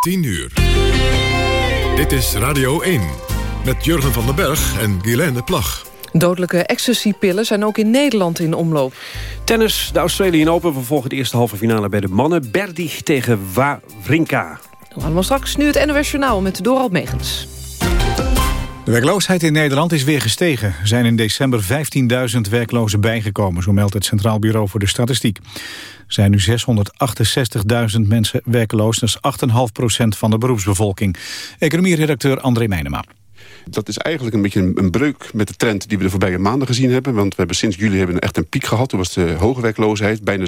10 uur. Dit is Radio 1 met Jurgen van den Berg en Guilaine Plag. Dodelijke ecstasy-pillen zijn ook in Nederland in omloop. Tennis, de Australian Open vervolgen de eerste halve finale bij de mannen. Berdig tegen Wawrinka. Allemaal straks nu het NOS Journaal met Dorald Megens. De werkloosheid in Nederland is weer gestegen. Er zijn in december 15.000 werklozen bijgekomen, zo meldt het Centraal Bureau voor de Statistiek. Er zijn nu 668.000 mensen werkloos, dat is 8,5% van de beroepsbevolking. Economieredacteur André Meijnema. Dat is eigenlijk een beetje een, breuk met de trend die we de voorbije maanden gezien hebben. Want we hebben sinds juli hebben echt een piek gehad. Toen was de hoge werkloosheid, bijna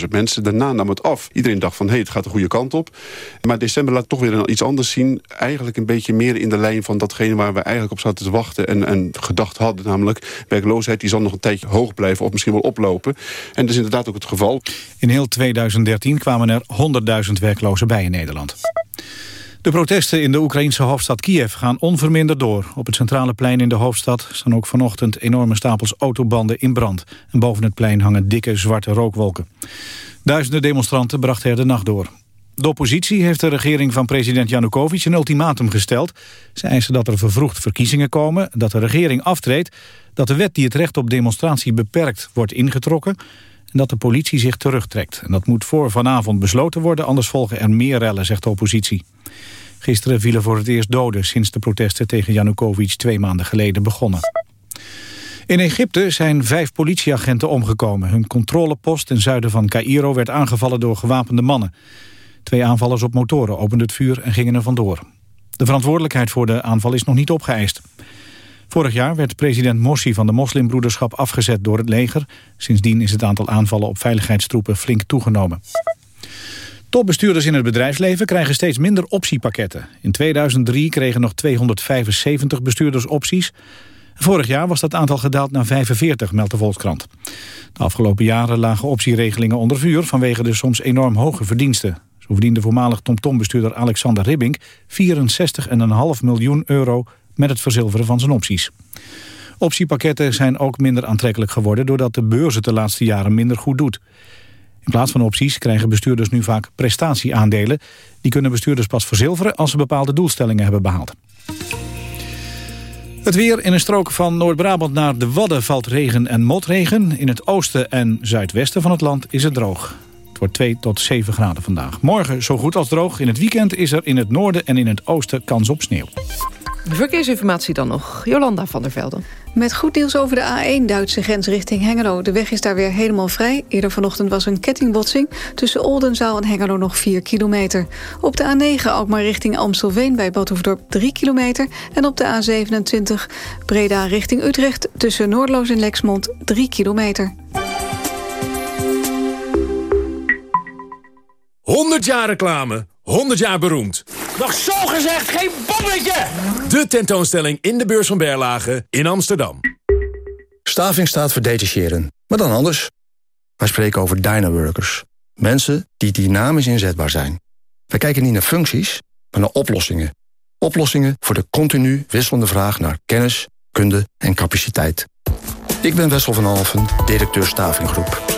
700.000 mensen. Daarna nam het af. Iedereen dacht van, hé, hey, het gaat de goede kant op. Maar december laat toch weer iets anders zien. Eigenlijk een beetje meer in de lijn van datgene waar we eigenlijk op zaten te wachten... en, en gedacht hadden, namelijk werkloosheid die zal nog een tijdje hoog blijven... of misschien wel oplopen. En dat is inderdaad ook het geval. In heel 2013 kwamen er 100.000 werklozen bij in Nederland. De protesten in de Oekraïnse hoofdstad Kiev gaan onverminderd door. Op het centrale plein in de hoofdstad staan ook vanochtend enorme stapels autobanden in brand. En boven het plein hangen dikke zwarte rookwolken. Duizenden demonstranten brachten er de nacht door. De oppositie heeft de regering van president Janukovic een ultimatum gesteld. Ze eisen dat er vervroegd verkiezingen komen, dat de regering aftreedt... dat de wet die het recht op demonstratie beperkt wordt ingetrokken... en dat de politie zich terugtrekt. En dat moet voor vanavond besloten worden, anders volgen er meer rellen, zegt de oppositie. Gisteren vielen voor het eerst doden sinds de protesten tegen Janukovic twee maanden geleden begonnen. In Egypte zijn vijf politieagenten omgekomen. Hun controlepost ten zuiden van Cairo werd aangevallen door gewapende mannen. Twee aanvallers op motoren openden het vuur en gingen er vandoor. De verantwoordelijkheid voor de aanval is nog niet opgeëist. Vorig jaar werd president Morsi van de moslimbroederschap afgezet door het leger. Sindsdien is het aantal aanvallen op veiligheidstroepen flink toegenomen. Topbestuurders in het bedrijfsleven krijgen steeds minder optiepakketten. In 2003 kregen nog 275 bestuurders opties. Vorig jaar was dat aantal gedaald naar 45, meldt de Volkskrant. De afgelopen jaren lagen optieregelingen onder vuur... vanwege de soms enorm hoge verdiensten. Zo verdiende voormalig TomTom-bestuurder Alexander Ribbink... 64,5 miljoen euro met het verzilveren van zijn opties. Optiepakketten zijn ook minder aantrekkelijk geworden... doordat de beurs het de laatste jaren minder goed doet. In plaats van opties krijgen bestuurders nu vaak prestatieaandelen. Die kunnen bestuurders pas verzilveren als ze bepaalde doelstellingen hebben behaald. Het weer in een strook van Noord-Brabant naar de Wadden valt regen en motregen. In het oosten en zuidwesten van het land is het droog. Het wordt 2 tot 7 graden vandaag. Morgen zo goed als droog. In het weekend is er in het noorden en in het oosten kans op sneeuw. Verkeersinformatie dan nog. Jolanda van der Velden. Met goed nieuws over de A1 Duitse grens richting Hengelo. De weg is daar weer helemaal vrij. Eerder vanochtend was een kettingbotsing. Tussen Oldenzaal en Hengelo nog 4 kilometer. Op de A9 Alkmaar richting Amstelveen bij Badhoefdorp 3 kilometer. En op de A27 Breda richting Utrecht... tussen Noordloos en Lexmond 3 kilometer. 100 jaar reclame, 100 jaar beroemd. Nog zo gezegd, geen bommetje! De tentoonstelling in de beurs van Berlage in Amsterdam. Staving staat voor detacheren, maar dan anders. Wij spreken over dynaworkers. Mensen die dynamisch inzetbaar zijn. Wij kijken niet naar functies, maar naar oplossingen. Oplossingen voor de continu wisselende vraag naar kennis, kunde en capaciteit. Ik ben Wessel van Alfen, directeur Stavinggroep.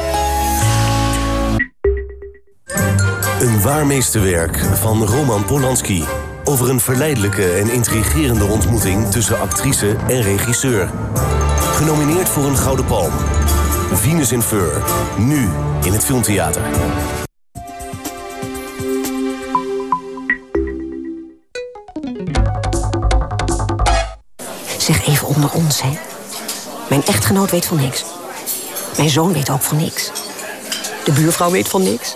Een waarmeesterwerk van Roman Polanski. Over een verleidelijke en intrigerende ontmoeting tussen actrice en regisseur. Genomineerd voor een Gouden Palm. Venus in Fur. Nu in het Filmtheater. Zeg even onder ons, hè. Mijn echtgenoot weet van niks. Mijn zoon weet ook van niks. De buurvrouw weet van niks.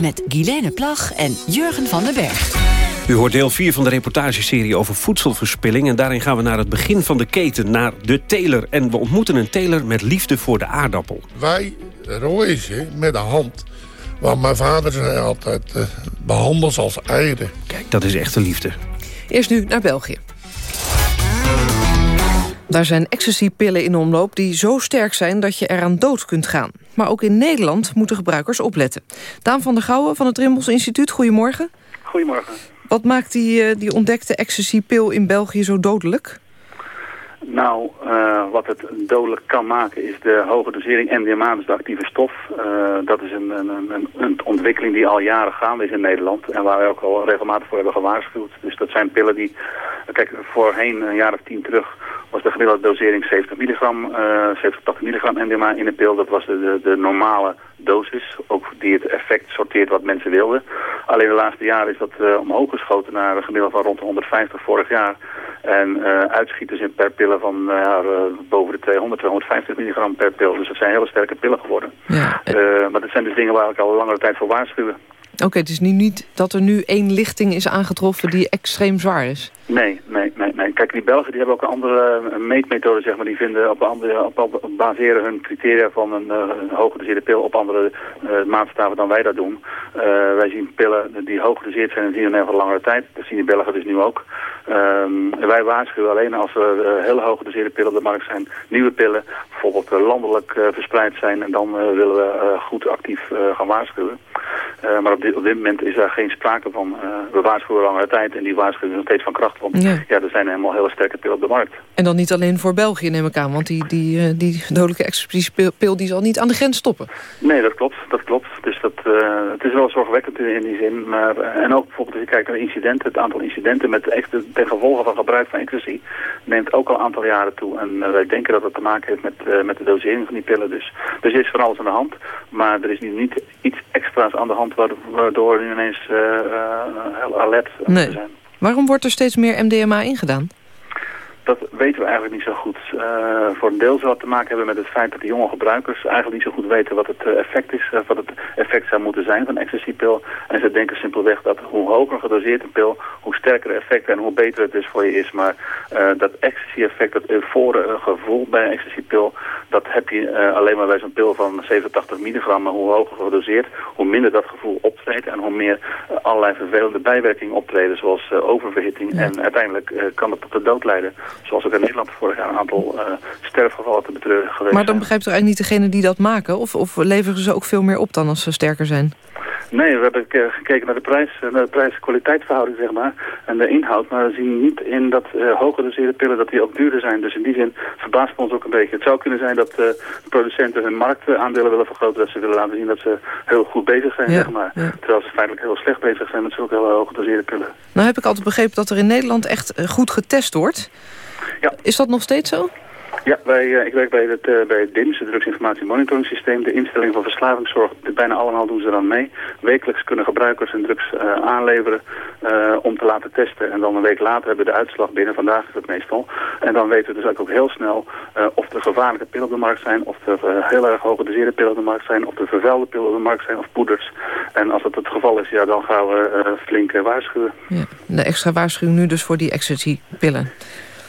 Met Guilaine Plag en Jurgen van den Berg. U hoort deel 4 van de reportageserie over voedselverspilling... en daarin gaan we naar het begin van de keten, naar de teler. En we ontmoeten een teler met liefde voor de aardappel. Wij rooien met de hand. Want mijn vader zei altijd, uh, behandel ze als eieren. Kijk, dat is echte liefde. Eerst nu naar België. Daar zijn ecstasy-pillen in omloop die zo sterk zijn dat je eraan dood kunt gaan. Maar ook in Nederland moeten gebruikers opletten. Daan van der Gouwen van het Rimbels Instituut, goedemorgen. Goedemorgen. Wat maakt die, uh, die ontdekte ecstasy-pil in België zo dodelijk? Nou, uh, wat het dodelijk kan maken is de hoge dosering MDMA, dus de actieve stof. Uh, dat is een, een, een, een, ontwikkeling die al jaren gaande is in Nederland en waar wij ook al regelmatig voor hebben gewaarschuwd. Dus dat zijn pillen die, kijk, voorheen een jaar of tien terug was de gemiddelde dosering 70 milligram, uh, 70, 80 milligram MDMA in de pil. Dat was de, de, de normale dosis, ook die het effect sorteert wat mensen wilden. Alleen de laatste jaren is dat uh, omhoog geschoten naar een gemiddelde van rond de 150 vorig jaar. En uh, uitschieters in per pillen van uh, ja, boven de 200, 250 milligram per pil. Dus dat zijn hele sterke pillen geworden. Ja. maar dat zijn dus dingen waar ik al langere tijd voor waarschuwen. Oké, het is nu niet dat er nu één lichting is aangetroffen die extreem zwaar is. Nee, nee, nee, nee. Kijk, die Belgen die hebben ook een andere meetmethode, zeg maar. Die vinden op andere, op, op, baseren hun criteria van een, uh, een hoge pil op andere uh, maatstaven dan wij dat doen. Wij zien pillen die hoog gedoseerd zijn en zien een langere tijd. Dat zien die Belgen dus nu ook. Um, wij waarschuwen alleen als er hele hoge gedoseerde pillen op de markt zijn. Nieuwe pillen, bijvoorbeeld landelijk verspreid zijn. En dan willen we goed actief gaan waarschuwen. Uh, maar op dit, op dit moment is daar geen sprake van. Uh, we waarschuwen langere tijd en die waarschuwing is nog steeds van kracht. Want ja. ja, er zijn helemaal hele sterke pillen op de markt. En dan niet alleen voor België neem ik aan. Want die, die, uh, die dodelijke explosiepil die zal niet aan de grens stoppen. Nee, dat klopt. Dat klopt. Dus dat, het is wel zorgwekkend in die zin. Maar, en ook bijvoorbeeld als je kijkt naar incidenten. Het aantal incidenten met ten gevolge van gebruik van ecstasy neemt ook al een aantal jaren toe. En wij denken dat het te maken heeft met, met de dosering van die pillen. Dus, dus er is van alles aan de hand. Maar er is nu niet iets aan de hand waardoor nu ineens uh, uh, heel alert nee. zijn. Waarom wordt er steeds meer MDMA ingedaan? Dat weten we eigenlijk niet zo goed. Uh, voor een deel zal het te maken hebben met het feit dat de jonge gebruikers eigenlijk niet zo goed weten wat het effect is, uh, wat het effect zou moeten zijn van ecstasy-pil. En ze denken simpelweg dat hoe hoger gedoseerd een pil, hoe sterker effect en hoe beter het dus voor je is. Maar uh, dat ecstasy-effect, dat eufore gevoel bij een ecstasy-pil, dat heb je alleen maar bij zo'n pil van 87 milligram. Maar hoe hoger gedoseerd, hoe minder dat gevoel optreedt en hoe meer allerlei vervelende bijwerkingen optreden, zoals oververhitting. Ja. En uiteindelijk kan dat tot de dood leiden. Zoals ook in Nederland vorig jaar een aantal uh, sterfgevallen te betreuren geweest Maar dan begrijpt u eigenlijk niet degene die dat maken? Of, of leveren ze ook veel meer op dan als ze sterker zijn? Nee, we hebben gekeken naar de prijs, naar de prijs-kwaliteitsverhouding, zeg maar, en de inhoud. Maar we zien niet in dat uh, hoge doseerde pillen dat die ook duurder zijn. Dus in die zin verbaast ons ook een beetje. Het zou kunnen zijn dat uh, producenten hun marktaandelen willen vergroten. Dat ze willen laten zien dat ze heel goed bezig zijn, ja, zeg maar. Ja. Terwijl ze feitelijk heel slecht bezig zijn met zulke hele hoge doseerde pillen. Nou heb ik altijd begrepen dat er in Nederland echt goed getest wordt. Ja. Is dat nog steeds zo? Ja, wij, uh, ik werk bij het, uh, bij het DIMS, het Drugsinformatie Monitoring Systeem. De instelling van verslavingszorg, bijna allemaal doen ze dan mee. Wekelijks kunnen gebruikers hun drugs uh, aanleveren om te laten testen. En dan een week later hebben we de uitslag binnen, vandaag is het meestal. En dan weten we dus eigenlijk ook heel snel of er gevaarlijke pillen op de markt zijn, of er heel erg hoge doseerde pillen op de markt zijn, of er vervuilde pillen op de markt zijn, of poeders. En als dat het geval is, ja, dan gaan we flink waarschuwen. Ja, de extra waarschuwing nu dus voor die ecstasy-pillen.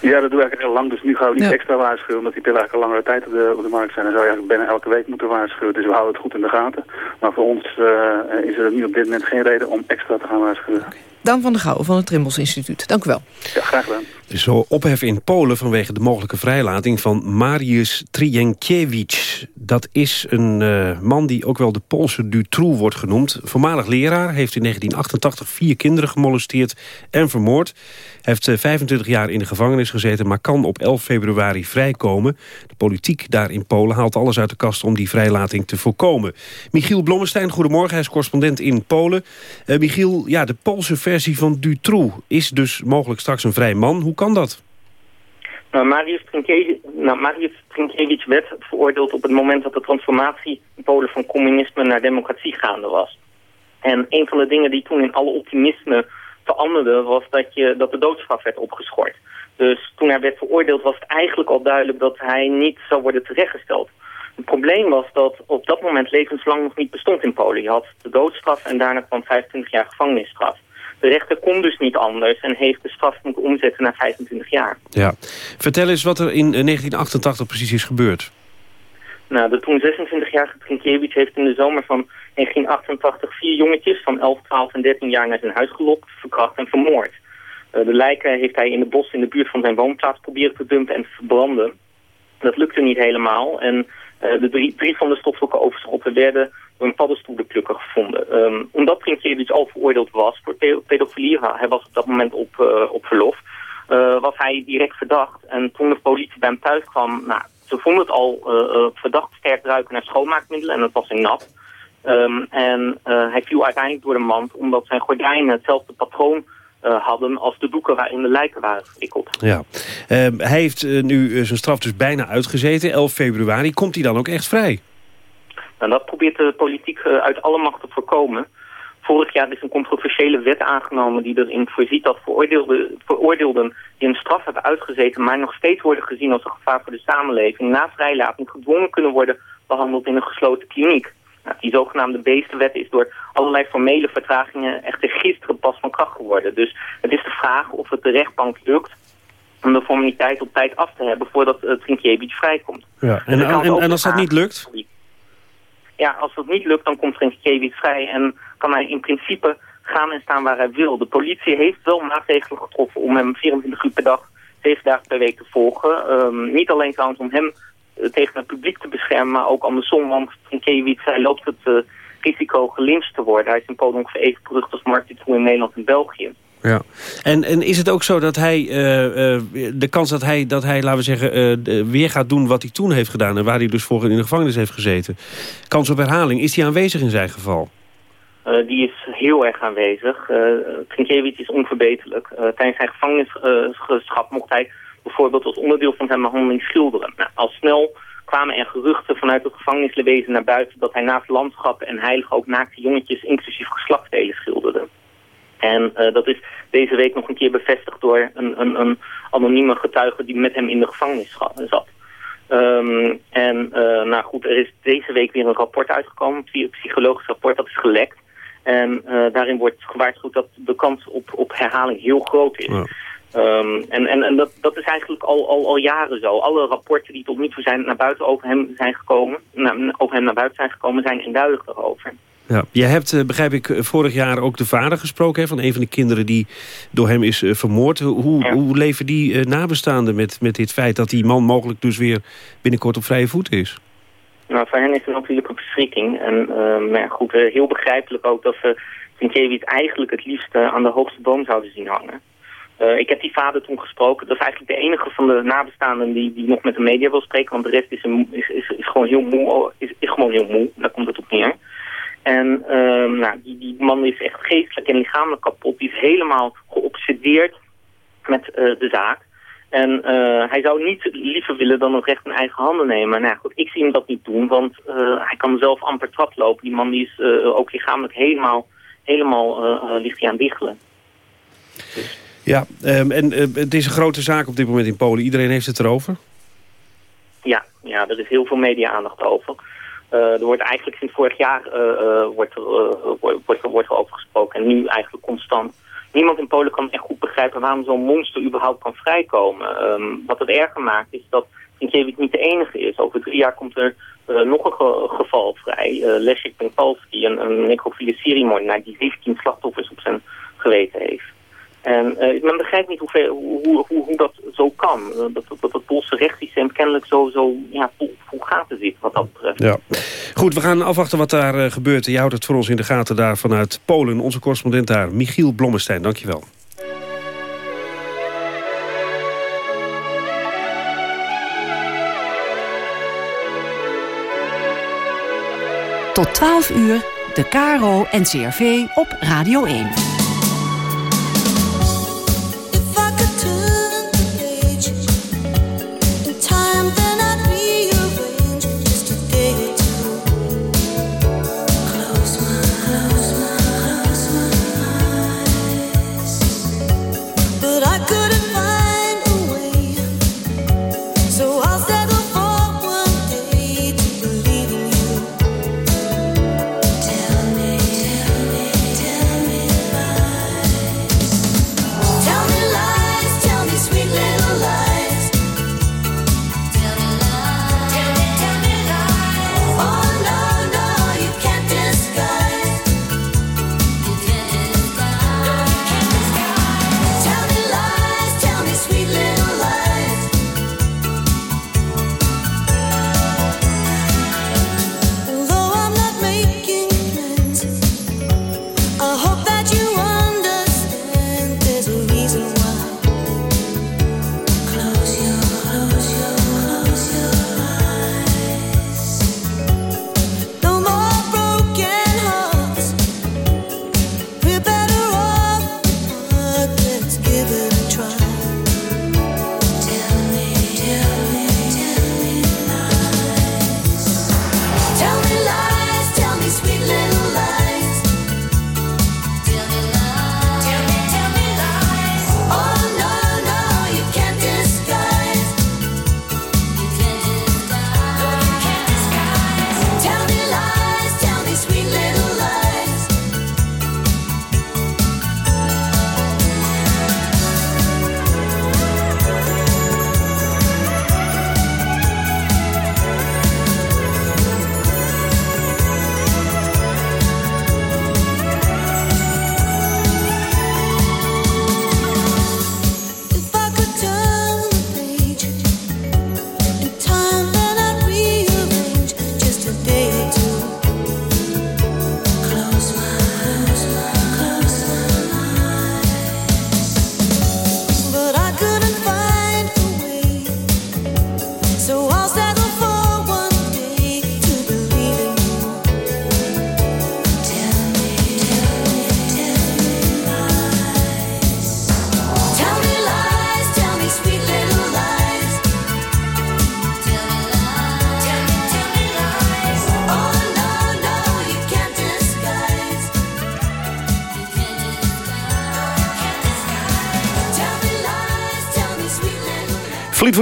Ja, dat doe ik eigenlijk heel lang. Dus nu gaan we niet ja. extra waarschuwen, omdat die pillen eigenlijk al langere tijd op de, op de markt zijn. Dan zou je eigenlijk bijna elke week moeten waarschuwen. Dus we houden het goed in de gaten. Maar voor ons uh, is er nu op dit moment geen reden om extra te gaan waarschuwen. Okay. Daan van der Gouwen van het Trimbos Instituut. Dank u wel. Ja, graag gedaan. Zo ophef in Polen vanwege de mogelijke vrijlating van Mariusz Trienkiewicz. Dat is een uh, man die ook wel de Poolse Dutroux wordt genoemd. Voormalig leraar, heeft in 1988 vier kinderen gemolesteerd en vermoord. Heeft uh, 25 jaar in de gevangenis gezeten, maar kan op 11 februari vrijkomen. De politiek daar in Polen haalt alles uit de kast om die vrijlating te voorkomen. Michiel Blommestein, goedemorgen, hij is correspondent in Polen. Uh, Michiel, ja, de Poolse versie van Dutroux is dus mogelijk straks een vrij man. Hoe kan dat? Nou, Mariusz Trinkevich nou, werd veroordeeld op het moment dat de transformatie in Polen van communisme naar democratie gaande was. En een van de dingen die toen in alle optimisme veranderde... was dat, je, dat de doodstraf werd opgeschort. Dus toen hij werd veroordeeld was het eigenlijk al duidelijk... dat hij niet zou worden terechtgesteld. Het probleem was dat op dat moment levenslang nog niet bestond in Polen. Je had de doodstraf en daarna kwam 25 jaar gevangenisstraf. De rechter kon dus niet anders en heeft de straf moeten omzetten naar 25 jaar. Ja. Vertel eens wat er in 1988 precies is gebeurd. Nou, de toen 26-jarige Trinkiewicz heeft in de zomer van 1988 vier jongetjes van 11, 12 en 13 jaar naar zijn huis gelokt, verkracht en vermoord. Uh, de lijken heeft hij in de bos in de buurt van zijn woonplaats proberen te dumpen en te verbranden. Dat lukte niet helemaal en de drie, van de stoffelijke overschotten werden door een paddenstoelenplukker gevonden. Um, omdat Trinkiewicz al veroordeeld was voor pedofilie, hij was op dat moment op, uh, op verlof, was hij direct verdacht. En toen de politie bij hem thuis kwam, nou, ze vonden het al verdacht sterk ruiken naar schoonmaakmiddelen en dat was in nat. Um, en hij viel uiteindelijk door de mand omdat zijn gordijnen hetzelfde patroon uh, hadden als de doeken waarin de lijken waren gewikkeld. Ja. Uh, hij heeft uh, nu zijn straf dus bijna uitgezeten, 11 februari. Komt hij dan ook echt vrij? Nou, dat probeert de politiek uit alle macht te voorkomen. Vorig jaar is een controversiële wet aangenomen die erin voorziet dat veroordeelden, veroordeelden die een straf hebben uitgezeten... maar nog steeds worden gezien als een gevaar voor de samenleving... na vrijlating gedwongen kunnen worden behandeld in een gesloten kliniek. Nou, die zogenaamde beestenwet is door allerlei formele vertragingen echter gisteren pas van kracht geworden. Dus het is de vraag of het de rechtbank lukt om de formaliteit op tijd af te hebben voordat uh, Trinkiewicz vrijkomt. Ja. En, en, en, als dat niet lukt? Ja, als dat niet lukt, dan komt Trinkiewicz vrij en kan hij in principe gaan en staan waar hij wil. De politie heeft wel maatregelen getroffen om hem 24 uur per dag, 7 dagen per week te volgen. Um, niet alleen trouwens om hem eh, tegen het publiek te beschermen, maar ook andersom. Want Kiewicz, hij loopt het uh, risico gelinst te worden. Hij is in Polen ongeveer even berucht als in Nederland en België. Ja. En, en is het ook zo dat hij, uh, uh, de kans dat hij, dat hij laten we zeggen, uh, weer gaat doen wat hij toen heeft gedaan... en waar hij dus voor in de gevangenis heeft gezeten, kans op herhaling, is die aanwezig in zijn geval? die is heel erg aanwezig. Uh, is onverbeterlijk. tijdens zijn gevangenisschap mocht hij bijvoorbeeld als onderdeel van zijn behandeling schilderen. Nou, al snel kwamen er geruchten vanuit het gevangenisleven naar buiten... dat hij naast landschappen en heiligen ook naakte jongetjes inclusief geslachtsdelen schilderde. En uh, dat is deze week nog een keer bevestigd door een, een, een anonieme getuige die met hem in de gevangenis zat. Um, en uh, nou goed, er is deze week weer een rapport uitgekomen, een psychologisch rapport, dat is gelekt. En uh, daarin wordt gewaarschuwd dat de kans op, op herhaling heel groot is. Um, en en, en dat, dat is eigenlijk al, al, al jaren zo. Alle rapporten die tot nu toe zijn naar buiten over hem zijn gekomen, over hem naar buiten zijn gekomen, zijn eenduidig erover. Ja. Jij hebt, uh, begrijp ik, vorig jaar ook de vader gesproken... Hè, van een van de kinderen die door hem is uh, vermoord. Hoe, ja. hoe leven die uh, nabestaanden met, met dit feit... dat die man mogelijk dus weer binnenkort op vrije voet is? Nou, voor hen is het natuurlijk een verschrikking. En maar goed, heel begrijpelijk ook dat ze Sienkiewicz eigenlijk het liefst aan de hoogste boom zouden zien hangen. Uh, ik heb die vader toen gesproken. Dat is eigenlijk de enige van de nabestaanden die, die nog met de media wil spreken. Want de rest is, een, is, is, gewoon heel moe. Is, is gewoon heel moe. Daar komt het op neer. En uh, nou, die, die man is echt geestelijk en lichamelijk kapot. Die is helemaal geobsedeerd met uh, de zaak. En hij zou niet liever willen dan het recht in eigen handen nemen. Nou goed, ik zie hem dat niet doen, want hij kan zelf amper trap lopen. Die man die is ook lichamelijk helemaal, helemaal ligt hij aan diggelen. Dus. Ja, um, en uh, het is een grote zaak op dit moment in Polen. Iedereen heeft het erover? Ja, ja er is heel veel media-aandacht over. Uh, er wordt eigenlijk sinds vorig jaar uh, wordt, wordt, wordt er over gesproken. En nu eigenlijk constant. Niemand in Polen kan echt goed begrijpen waarom zo'n monster überhaupt kan vrijkomen. Um, wat het erger maakt is dat Sienkiewicz niet de enige is. Over drie jaar komt er nog een ge geval vrij. Uh, Leszek Penkalski, een, een necrofiele seriemoordenaar die 17 slachtoffers op zijn geweten heeft. En uh, men begrijpt niet hoe, hoe, hoe, hoe dat zo kan. Uh, dat, dat het Poolse rechtssysteem kennelijk zo, zo ja, vol, vol gaten zit wat dat betreft. Ja. Goed, we gaan afwachten wat daar uh, gebeurt. Je houdt het voor ons in de gaten daar vanuit Polen. Onze correspondent daar, Michiel Blommestein. Dankjewel. Tot 12 uur, de KRO en CRV op Radio 1.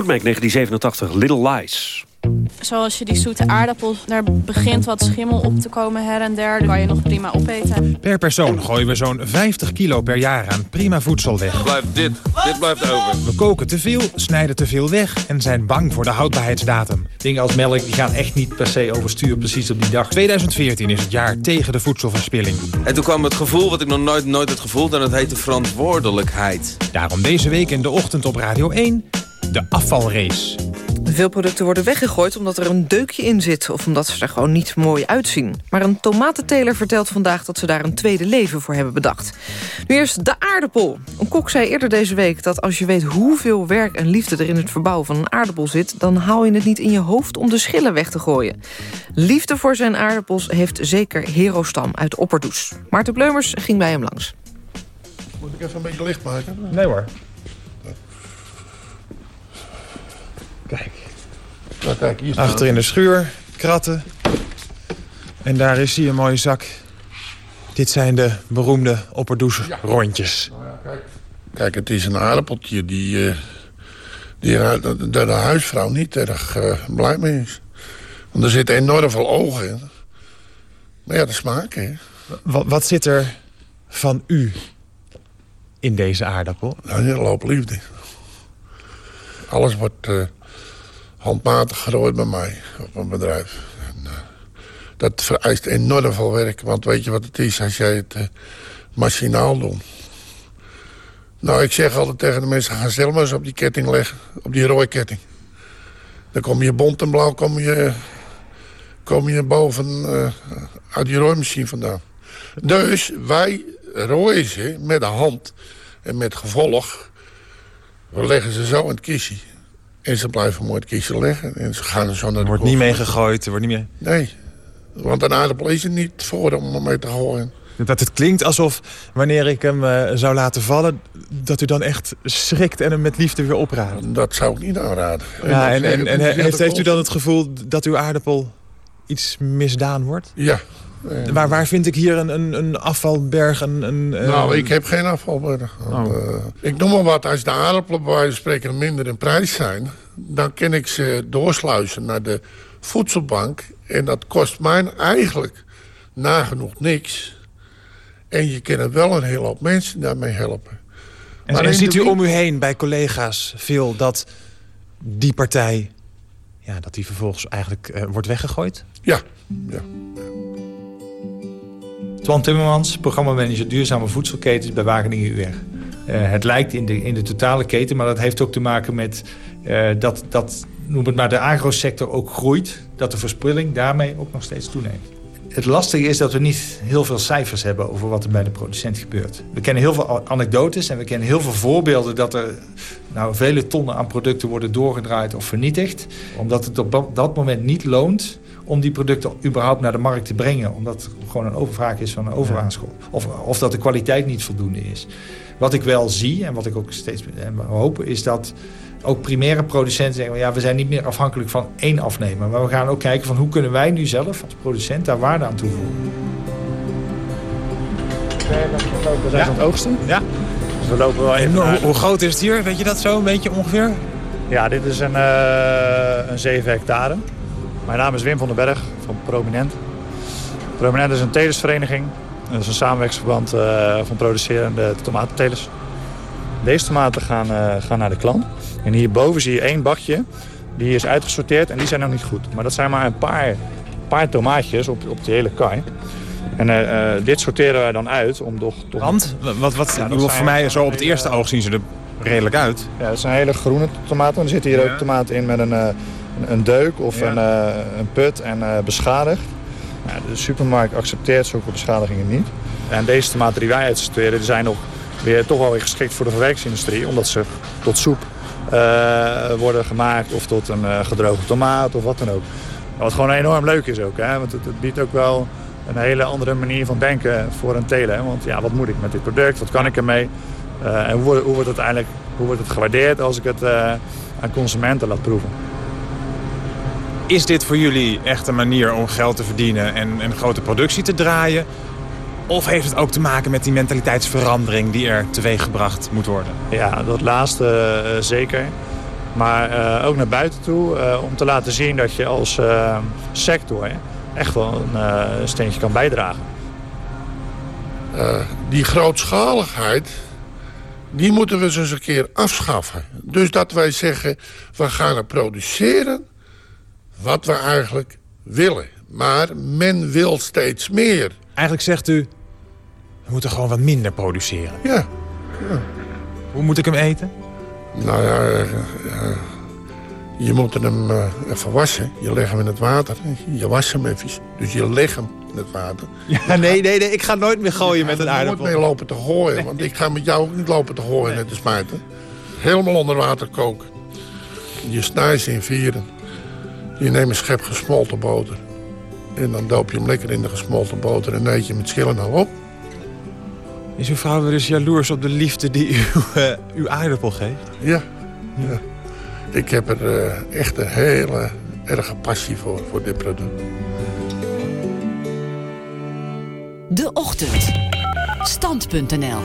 Fleetwood Mac 1987, Little Lies. Zoals je die zoete aardappel, daar begint wat schimmel op te komen her en der. Dan kan je nog prima opeten. Per persoon gooien we zo'n 50 kilo per jaar aan prima voedsel weg. Blijft dit, dit blijft over. We koken te veel, snijden te veel weg en zijn bang voor de houdbaarheidsdatum. Dingen als melk die gaan echt niet per se overstuur precies op die dag. 2014 is het jaar tegen de voedselverspilling. En toen kwam het gevoel wat ik nog nooit, nooit had gevoeld en dat heette verantwoordelijkheid. Daarom deze week in de ochtend op Radio 1, de afvalrace. Veel producten worden weggegooid omdat er een deukje in zit... of omdat ze er gewoon niet mooi uitzien. Maar een tomatenteler vertelt vandaag dat ze daar een tweede leven voor hebben bedacht. Nu eerst de aardappel. Een kok zei eerder deze week dat als je weet hoeveel werk en liefde... er in het verbouwen van een aardappel zit... dan hou je het niet in je hoofd om de schillen weg te gooien. Liefde voor zijn aardappels heeft zeker Hero Stam uit Opperdoes. Maarten Bleumers ging bij hem langs. Moet ik even een beetje licht maken? Nee hoor. Kijk. Nou, kijk hier Achter in de schuur, kratten. En daar is hij een mooie zak. Dit zijn de beroemde opperdoes rondjes. Nou ja, kijk. kijk, het is een aardappeltje die, uh, die de, de, huisvrouw niet erg uh, blij mee is. Want er zitten enorm veel ogen in. Maar ja, de smaak, hè. Wat, wat zit er van u in deze aardappel? Nou, een hele hoop liefde. Alles wordt handmatig gerooid bij mij op een bedrijf. En, uh, dat vereist enorm veel werk. Want weet je wat het is als jij het uh, machinaal doet? Nou, ik zeg altijd tegen de mensen... ga zelf maar eens op die ketting leggen. Op die rode ketting. Dan kom je bont en blauw kom je, kom je boven uh, uit die rooimachine vandaan. Dus wij rooien ze met de hand en met gevolg... we leggen ze zo in het kistje. En ze blijven mooi het kistje liggen. En ze gaan er zo naar er wordt niet mee gegooid, er wordt niet meer... Nee, want een aardappel is er niet voor om mee te gooien. Dat het klinkt alsof wanneer ik hem uh, zou laten vallen... dat u dan echt schrikt en hem met liefde weer opraadt. Dat zou ik niet aanraden. Ja, en, en, en, en heeft, heeft u dan het gevoel dat uw aardappel iets misdaan wordt? Ja. Waar, waar vind ik hier een, een, een afvalberg? Een, een, nou, ik heb geen afvalberg. Oh. Uh, ik noem maar wat, als de aardappelen bij wijze van spreken minder in prijs zijn... dan kan ik ze doorsluizen naar de voedselbank. En dat kost mij eigenlijk nagenoeg niks. En je kan wel een hele hoop mensen daarmee helpen. En, en ziet u om u heen bij collega's veel dat die partij... Ja, dat die vervolgens eigenlijk uh, wordt weggegooid? Ja, ja. Twan Timmermans, programmamanager Duurzame Voedselketens bij Wageningen UR. Uh, het lijkt in de, in de totale keten, maar dat heeft ook te maken met uh, dat, dat, noem het maar, de agrosector ook groeit. Dat de verspilling daarmee ook nog steeds toeneemt. Het lastige is dat we niet heel veel cijfers hebben over wat er bij de producent gebeurt. We kennen heel veel anekdotes en we kennen heel veel voorbeelden... dat er nou, vele tonnen aan producten worden doorgedraaid of vernietigd. Omdat het op dat moment niet loont om die producten überhaupt naar de markt te brengen. Omdat het gewoon een overvraag is van een overaanschot. Of, of dat de kwaliteit niet voldoende is. Wat ik wel zie en wat ik ook steeds hoop is dat ook primaire producenten zeggen... ja, we zijn niet meer afhankelijk van één afnemer. Maar we gaan ook kijken van hoe kunnen wij nu zelf als producent daar waarde aan toevoegen. We zijn aan het oogsten. Ja. Dus we lopen wel even hoe, hoe, groot is het hier? Weet je dat zo een beetje ongeveer? Ja, dit is een, uh, een 7 hectare. Mijn naam is Wim van den Berg van Prominent. Prominent is een telersvereniging. Dat is een samenwerksverband uh, van producerende tomatentelers. Deze tomaten gaan, uh, gaan naar de klant. En hierboven zie je één bakje. Die is uitgesorteerd en die zijn nog niet goed. Maar dat zijn maar een paar, paar tomaatjes op, op die hele kar. En uh, dit sorteren wij dan uit om toch... toch... Want? Wat, wat, ja, voor mij zo op het eerste oog zien ze er redelijk uit. Ja, het zijn hele groene tomaten. Er zitten hier ja. ook tomaten in met een, een deuk of ja. een, uh, een put en beschadigd. Ja, de supermarkt accepteert zulke beschadigingen niet. En deze tomaten die wij uitsorteren, zijn nog weer toch wel weer geschikt voor de verwerkingsindustrie. Omdat ze tot soep uh, worden gemaakt of tot een uh, gedroogde tomaat of wat dan ook. Wat gewoon enorm leuk is ook. Hè? Want het, het, biedt ook wel een hele andere manier van denken voor een teler. Want ja, wat moet ik met dit product? Wat kan ik ermee? Uh, en hoe, hoe, wordt het uiteindelijk hoe wordt het gewaardeerd als ik het aan consumenten laat proeven? Is dit voor jullie echt een manier om geld te verdienen en een grote productie te draaien? Of heeft het ook te maken met die mentaliteitsverandering die er teweeggebracht moet worden? Ja, dat laatste uh, zeker. Maar uh, ook naar buiten toe, uh, om te laten zien dat je als uh, sector echt wel een steentje kan bijdragen. die grootschaligheid, die moeten we eens een keer afschaffen. Dus dat wij zeggen, we gaan er produceren wat we eigenlijk willen. Maar men wil steeds meer. Eigenlijk zegt u, we moeten gewoon wat minder produceren. Ja. ja. Hoe moet ik hem eten? Nou ja, uh, je moet hem uh, even wassen. Je legt hem in het water. Je wast hem even. Dus je legt hem in het water. Ja, nee, nee, nee. Ik ga nooit meer gooien met een aardappel. Je moet mee lopen te gooien. Want ik ga met jou ook niet lopen te gooien net te smijten. Helemaal onder water koken. Je snijdt ze in vieren. Je neemt een schep gesmolten boter. En dan doop je hem lekker in de gesmolten boter en eet je met schillen nou op. Is uw vrouw weer eens jaloers op de liefde die u uh, uw aardappel geeft? Ja, ja. Ik heb er uh, echt een hele erge passie voor, voor dit product. De Ochtend. Stand.nl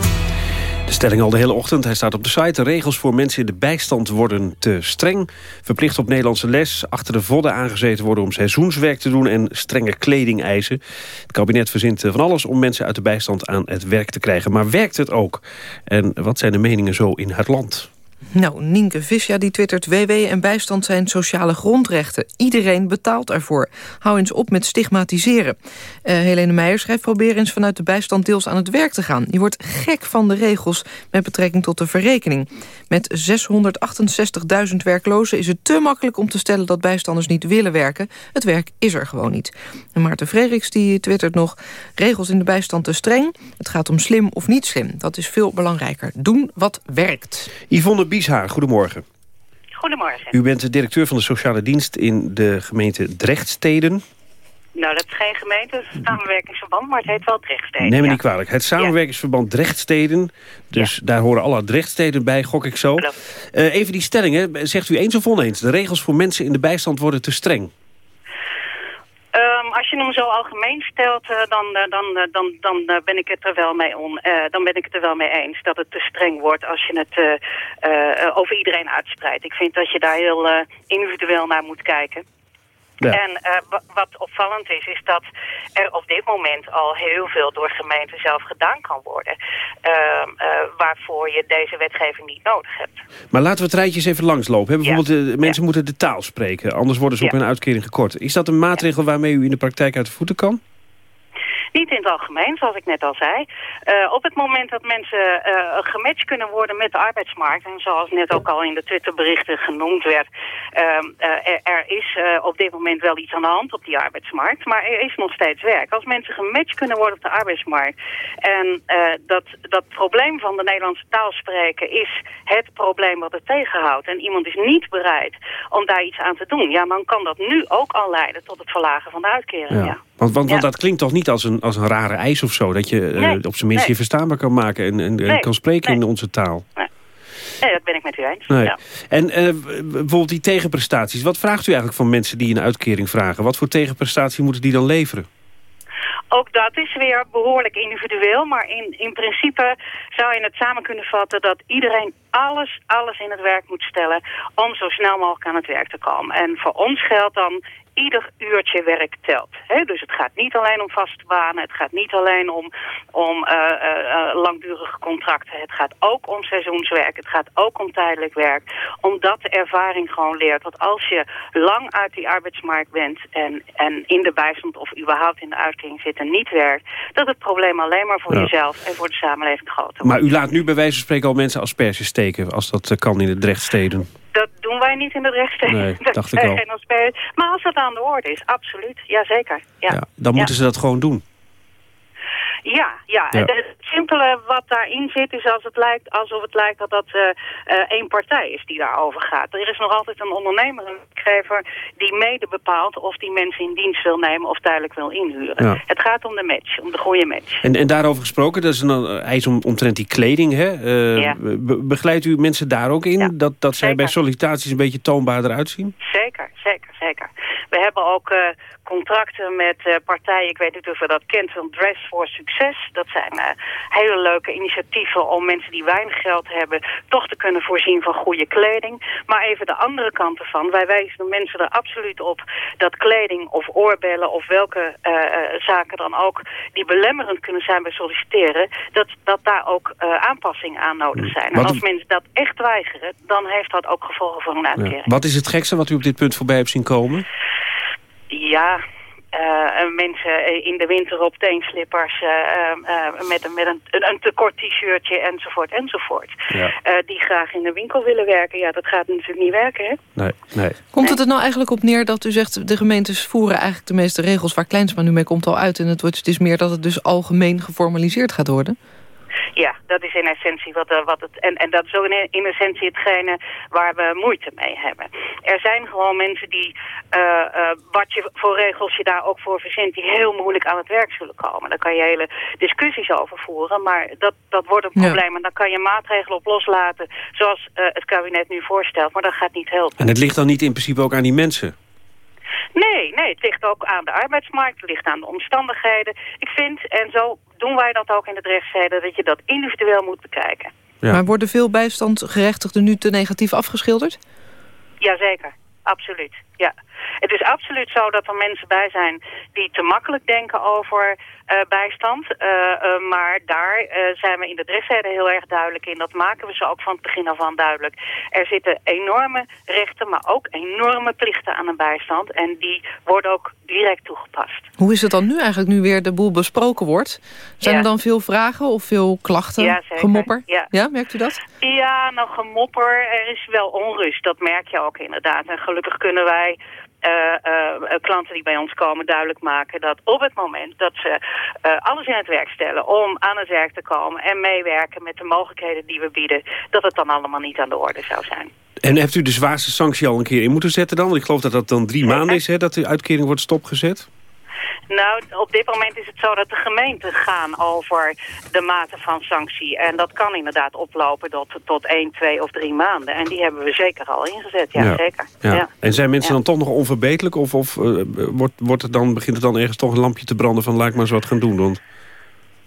de stelling al de hele ochtend. Hij staat op de site. De regels voor mensen in de bijstand worden te streng. Verplicht op Nederlandse les. Achter de vodden aangezeten worden om seizoenswerk te doen... en strenge kleding eisen. Het kabinet verzint van alles om mensen uit de bijstand aan het werk te krijgen. Maar werkt het ook? En wat zijn de meningen zo in het land? Nou, Nienke Visja die twittert... WW en bijstand zijn sociale grondrechten. Iedereen betaalt ervoor. Hou eens op met stigmatiseren. Uh, Helene Meijer schrijft... probeer eens vanuit de bijstand deels aan het werk te gaan. Je wordt gek van de regels met betrekking tot de verrekening. Met 668.000 werklozen is het te makkelijk om te stellen... dat bijstanders niet willen werken. Het werk is er gewoon niet. En Maarten Frederiks die twittert nog... regels in de bijstand te streng. Het gaat om slim of niet slim. Dat is veel belangrijker. Doen wat werkt. Yvonne Bieshaar, goedemorgen. Goedemorgen. U bent de directeur van de sociale dienst in de gemeente Drechtsteden. Nou, dat is geen gemeente, het is een samenwerkingsverband, maar het heet wel Drechtsteden. Neem me niet kwalijk. Het samenwerkingsverband Drechtsteden, dus daar horen alle Drechtsteden bij, gok ik zo. Uh, even die stellingen, zegt u eens of oneens? De regels voor mensen in de bijstand worden te streng. Um, als je hem zo algemeen stelt, uh, dan, uh, dan, uh, dan, dan ben ik het er wel mee on, dan ben ik het er wel mee eens dat het te streng wordt als je het over iedereen uitspreidt. Ik vind dat je daar heel individueel naar moet kijken. En uh, wat opvallend is, is dat er op dit moment al heel veel door gemeenten zelf gedaan kan worden. Uh, uh, waarvoor je deze wetgeving niet nodig hebt. Maar laten we het rijtjes even langslopen. Bijvoorbeeld, de mensen moeten de taal spreken, anders worden ze op hun uitkering gekort. Is dat een maatregel waarmee u in de praktijk uit de voeten kan? Niet in het algemeen, zoals ik net al zei. Uh, op het moment dat mensen uh, gematcht kunnen worden met de arbeidsmarkt... en zoals net ook al in de Twitterberichten genoemd werd... Uh, er, er, is op dit moment wel iets aan de hand op die arbeidsmarkt... maar er is nog steeds werk. Als mensen gematcht kunnen worden op de arbeidsmarkt... en dat, dat probleem van de Nederlandse taal spreken is het probleem wat het tegenhoudt... en iemand is niet bereid om daar iets aan te doen... ja, dan kan dat nu ook al leiden tot het verlagen van de uitkering, ja. ja. Want, want, want dat klinkt toch niet als een, als een rare eis of zo... dat je uh, op zijn minst je verstaanbaar kan maken en, en, en kan spreken in onze taal. Nee, dat ben ik met u eens. Nee. Ja. En uh, bijvoorbeeld die tegenprestaties. Wat vraagt u eigenlijk van mensen die een uitkering vragen? Wat voor tegenprestatie moeten die dan leveren? Ook dat is weer behoorlijk individueel, maar in, in principe zou je het samen kunnen vatten dat iedereen alles, alles in het werk moet stellen om zo snel mogelijk aan het werk te komen. En voor ons geldt dan ieder uurtje werk telt. Dus het gaat niet alleen om vaste banen, het gaat niet alleen om, om uh, uh, langdurige contracten. Het gaat ook om seizoenswerk, het gaat ook om tijdelijk werk. Omdat de ervaring gewoon leert dat als je lang uit die arbeidsmarkt bent en, en in de bijstand of überhaupt in de uitkering zit en niet werkt, dat het probleem alleen maar voor jezelf en voor de samenleving groter wordt. Maar u laat nu bij wijze van spreken al mensen asperges steken, als dat kan in de Drechtsteden. Dat doen wij niet in de rechtssteden. Nee, dacht ik al. Maar als dat aan de orde is, absoluut. Jazeker. Ja. ja dan moeten ze dat gewoon doen. Ja, ja. ja. Het simpele wat daarin zit is als het lijkt, alsof het lijkt dat dat uh, uh, één partij is die daarover gaat. Er is nog altijd een ondernemer, een werkgever, die mede bepaalt of die mensen in dienst wil nemen of tijdelijk wil inhuren. Ja. Het gaat om de match, om de goede match. En, en daarover gesproken, dat is een eis om, omtrent die kleding. Hè? Uh, ja. be begeleidt u mensen daar ook in? Dat, dat zij bij sollicitaties een beetje toonbaarder uitzien? Zeker, zeker, zeker. We hebben ook contracten met uh, partijen, ik weet niet of je dat kent, van Dress for Success. Dat zijn uh, hele leuke initiatieven om mensen die weinig geld hebben toch te kunnen voorzien van goede kleding. Maar even de andere kant ervan. Wij wijzen de mensen er absoluut op dat kleding of oorbellen of welke uh, zaken dan ook die belemmerend kunnen zijn bij solliciteren, dat, dat daar ook aanpassingen aan nodig zijn. En als mensen dat echt weigeren, dan heeft dat ook gevolgen voor een uitkering. Wat is het gekste wat u op dit punt voorbij hebt zien komen? Ja, uh, mensen in de winter op teenslippers uh, uh, met, een, met een, een te kort t-shirtje enzovoort enzovoort. Ja. die graag in de winkel willen werken. Ja, dat gaat natuurlijk niet werken, hè? Nee, nee. Komt het er nou eigenlijk op neer dat u zegt... de gemeentes voeren eigenlijk de meeste regels waar Kleinsma nu mee komt al uit... en het, wordt, het is meer dat het dus algemeen geformaliseerd gaat worden? Ja, dat is in essentie wat, uh, wat het... En, en dat is ook in, in essentie hetgene waar we moeite mee hebben. Er zijn gewoon mensen die... Uh, uh, wat je voor regels je daar ook voor verzint... die heel moeilijk aan het werk zullen komen. Daar kan je hele discussies over voeren. Maar dat, dat wordt een probleem. Ja. En dan kan je maatregelen op loslaten... zoals het kabinet nu voorstelt. Maar dat gaat niet helpen. En het ligt dan niet in principe ook aan die mensen? Nee, nee, het ligt ook aan de arbeidsmarkt, het ligt aan de omstandigheden. Ik vind, en zo doen wij dat ook in het rechtszijde, dat je dat individueel moet bekijken. Ja. Maar worden veel bijstandsgerechtigden nu te negatief afgeschilderd? Jazeker, absoluut. Ja. Het is absoluut zo dat er mensen bij zijn die te makkelijk denken over bijstand. Uh, uh, maar daar zijn we in de dresszijde heel erg duidelijk in. Dat maken we ze ook van het begin af aan duidelijk. Er zitten enorme rechten, maar ook enorme plichten aan een bijstand. En die worden ook direct toegepast. Hoe is het dan nu eigenlijk, nu weer de boel besproken wordt? Zijn ja. er dan veel vragen of veel klachten, ja, gemopper? Ja. ja, merkt u dat? Ja, nou gemopper, er is wel onrust. Dat merk je ook inderdaad. En gelukkig kunnen wij klanten die bij ons komen duidelijk maken dat op het moment dat ze alles in het werk stellen om aan het werk te komen en meewerken met de mogelijkheden die we bieden, dat het dan allemaal niet aan de orde zou zijn. En hebt u de zwaarste sanctie al een keer in moeten zetten dan? Want ik geloof dat dat dan drie maanden is hè, dat de uitkering wordt stopgezet. Nou, op dit moment is het zo dat de gemeenten gaan over de mate van sanctie. En dat kan inderdaad oplopen tot, tot 1, 2 of 3 maanden. En die hebben we zeker al ingezet, ja, ja. zeker. Ja. ja. En zijn mensen ja. dan toch nog onverbeterlijk? Of, of uh, wordt, wordt het dan, begint het dan ergens toch een lampje te branden van laat ik maar eens wat gaan doen? Want...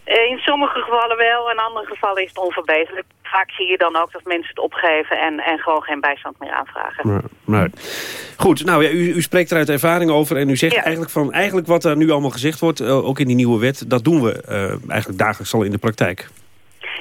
In sommige gevallen wel, in andere gevallen is het onverbeterlijk. Vaak zie je dan ook dat mensen het opgeven en, en gewoon geen bijstand meer aanvragen. Maar, maar. Goed, nou ja, u, u spreekt er uit ervaring over en u zegt ja. eigenlijk van eigenlijk wat er nu allemaal gezegd wordt, uh, ook in die nieuwe wet, dat doen we uh, eigenlijk dagelijks al in de praktijk.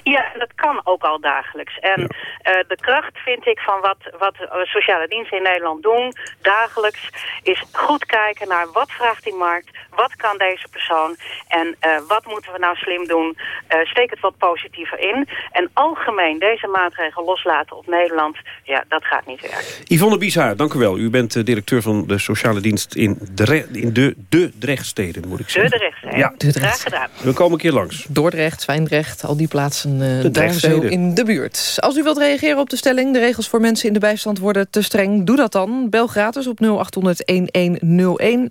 Ja, kan ook al dagelijks. En ja. uh, de kracht vind ik van wat, wat sociale diensten in Nederland doen dagelijks... is goed kijken naar wat vraagt die markt, wat kan deze persoon... en uh, wat moeten we nou slim doen, uh, steek het wat positiever in. En algemeen deze maatregel loslaten op Nederland, ja, dat gaat niet werken. Yvonne Bieshaar, dank u wel. U bent directeur van de sociale dienst in de, in de, de Drechtsteden, moet ik zeggen. De Drechtsteden, ja. de Graag gedaan. We komen een keer langs. Dordrecht, Zwijndrecht, al die plaatsen uh, daar zo in de buurt. Als u wilt reageren op de stelling... de regels voor mensen in de bijstand worden te streng... doe dat dan. Bel gratis op 0800-1101.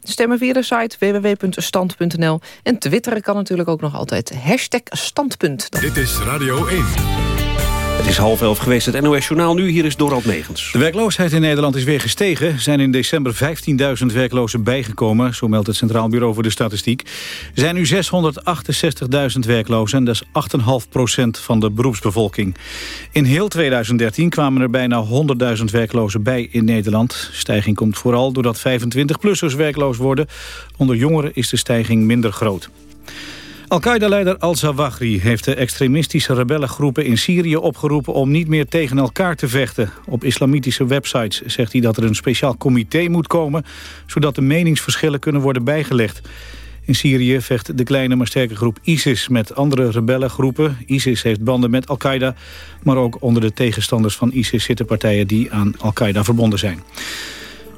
Stemmen via de site www.stand.nl. En twitteren kan natuurlijk ook nog altijd. Hashtag standpunt. Dit is Radio 1. Het is half elf geweest, het NOS Journaal. Nu hier is Dorald Megens. De werkloosheid in Nederland is weer gestegen. Er zijn in december 15.000 werklozen bijgekomen, zo meldt het Centraal Bureau voor de Statistiek. Er zijn nu 668.000 werklozen en dat is 8,5 procent van de beroepsbevolking. In heel 2013 kwamen er bijna 100.000 werklozen bij in Nederland. De stijging komt vooral doordat 25-plussers werkloos worden. Onder jongeren is de stijging minder groot. Al-Qaeda-leider al-Zawahri heeft de extremistische rebellengroepen in Syrië opgeroepen om niet meer tegen elkaar te vechten. Op islamitische websites zegt hij dat er een speciaal comité moet komen, zodat de meningsverschillen kunnen worden bijgelegd. In Syrië vecht de kleine maar sterke groep ISIS met andere rebellengroepen. ISIS heeft banden met Al-Qaeda, maar ook onder de tegenstanders van ISIS zitten partijen die aan Al-Qaeda verbonden zijn.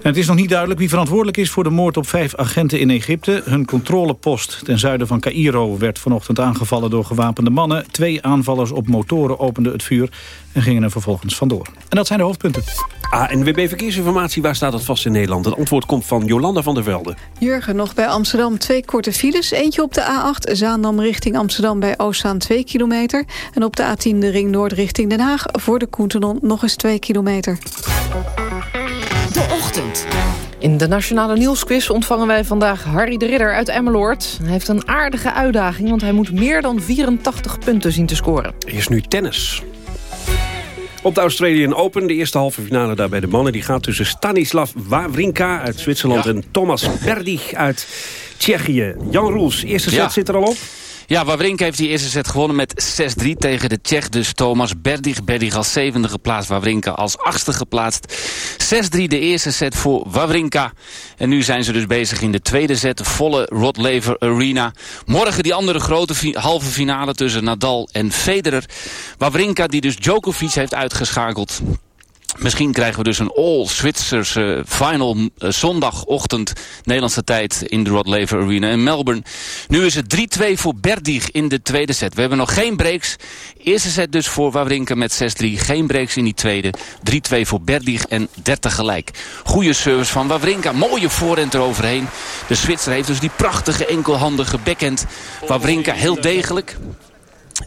En het is nog niet duidelijk wie verantwoordelijk is voor de moord op vijf agenten in Egypte. Hun controlepost ten zuiden van Cairo werd vanochtend aangevallen door gewapende mannen. Twee aanvallers op motoren openden het vuur en gingen er vervolgens vandoor. En dat zijn de hoofdpunten. ANWB Verkeersinformatie, waar staat het vast in Nederland? Het antwoord komt van Jolanda van der Velde. Jurgen, nog bij Amsterdam twee korte files. Eentje op de A8, Zaandam richting Amsterdam bij Oostzaan 2 kilometer. En op de A10 de Ring Noord richting Den Haag voor de Koentenon nog eens 2 kilometer. Ochtend. In de Nationale Nieuwsquiz ontvangen wij vandaag Harry de Ridder uit Emmeloord. Hij heeft een aardige uitdaging, want hij moet meer dan 84 punten zien te scoren. Eerst nu tennis. Op de Australian Open, de eerste halve finale daar bij de mannen... die gaat tussen Stanislav Wawrinka uit Zwitserland... en Thomas Berdych uit Tsjechië. Jan Roels, eerste set Ja. zit er al op. Ja, Wawrinka heeft die eerste set gewonnen met 6-3 tegen de Tsjech. Dus Thomas Berdych. Berdych als zevende geplaatst, Wawrinka als achtste geplaatst. 6-3 de eerste set voor Wawrinka. En nu zijn ze dus bezig in de tweede set. Volle Rod Laver Arena. Morgen die andere grote halve finale tussen Nadal en Federer. Wawrinka die dus Djokovic heeft uitgeschakeld. Misschien krijgen we dus een all-Zwitserse final eh, zondagochtend Nederlandse tijd in de Rod Laver Arena in Melbourne. Nu is het 3-2 voor Berdych in de tweede set. We hebben nog geen breaks. Eerste set dus voor Wawrinka met 6-3. Geen breaks in die tweede. 3-2 voor Berdych en 30 gelijk. Goede service van Wawrinka. Mooie voorhand eroverheen. De Zwitser heeft dus die prachtige enkelhandige backhand. Wawrinka heel degelijk.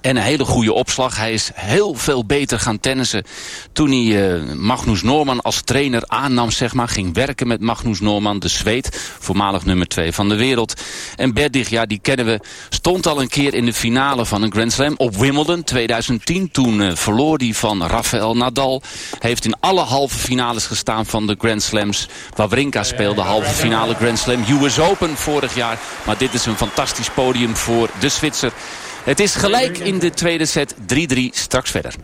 En een hele goede opslag. Hij is heel veel beter gaan tennissen toen hij eh, Magnus Norman als trainer aannam, zeg maar. Ging werken met Magnus Norman, de Zweed. Voormalig nummer 2 van de wereld. En Berdych, ja, die kennen we. Stond al een keer in de finale van een Grand Slam op Wimbledon 2010. Toen eh, verloor hij van Rafael Nadal. Heeft in alle halve finales gestaan van de Grand Slams. Wawrinka speelde halve finale Grand Slam. US Open vorig jaar. Maar dit is een fantastisch podium voor de Zwitser. Het is gelijk in de tweede set 3-3 straks verder.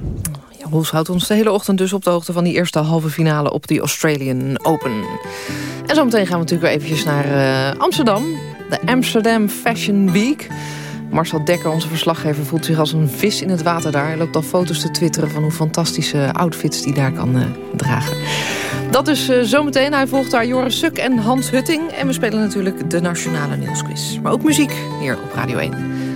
Roels houdt ons de hele ochtend dus op de hoogte... van die eerste halve finale op de Australian Open. En zometeen gaan we natuurlijk weer eventjes naar eh, Amsterdam. De Amsterdam Fashion Week. Marcel Dekker, onze verslaggever, voelt zich als een vis in het water daar. Hij loopt al foto's te twitteren van hoe fantastische outfits die daar kan eh, dragen. Dat dus eh, zometeen. Hij volgt daar Joris Suk en Hans Hutting. En we spelen natuurlijk de Nationale Nieuwsquiz. Maar ook muziek hier op Radio 1.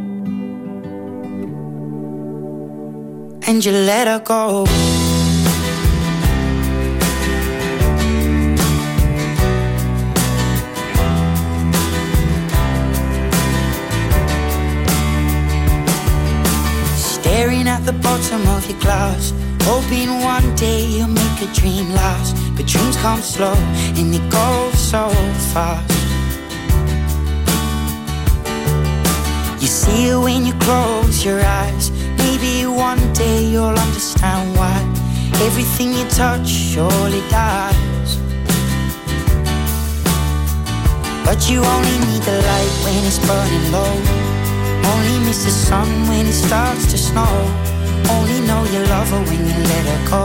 And you let her go. Staring at the bottom of your glass Hoping one day you'll make a dream last But dreams come slow and they go so fast You see it when you close your eyes Maybe one day you'll understand why Everything you touch surely dies But you only need the light when it's burning low only miss the sun when it starts to snow. Only know you love her when you let her go.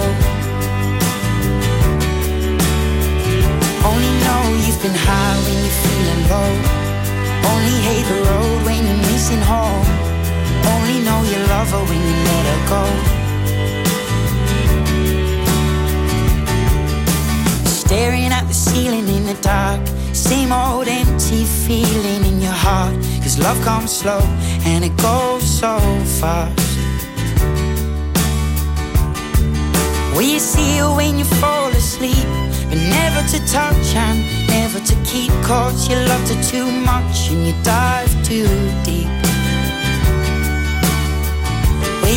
Only know you've been high when you're feeling low. Only hate the road when you're missing home. Only know you love her when you let her go. Staring at the ceiling in the dark. Same old empty feeling in your heart. Cause love comes slow and it goes so fast. Will you see her when you fall asleep? But never to touch and never to keep. Cause you loved her too much and you dive too deep.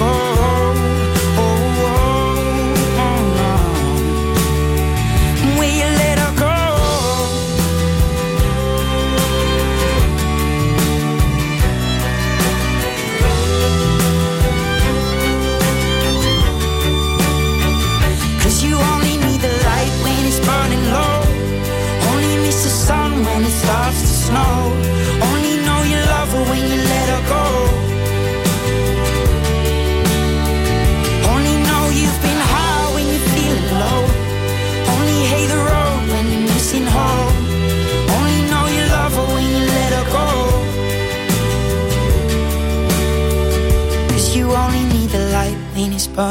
Let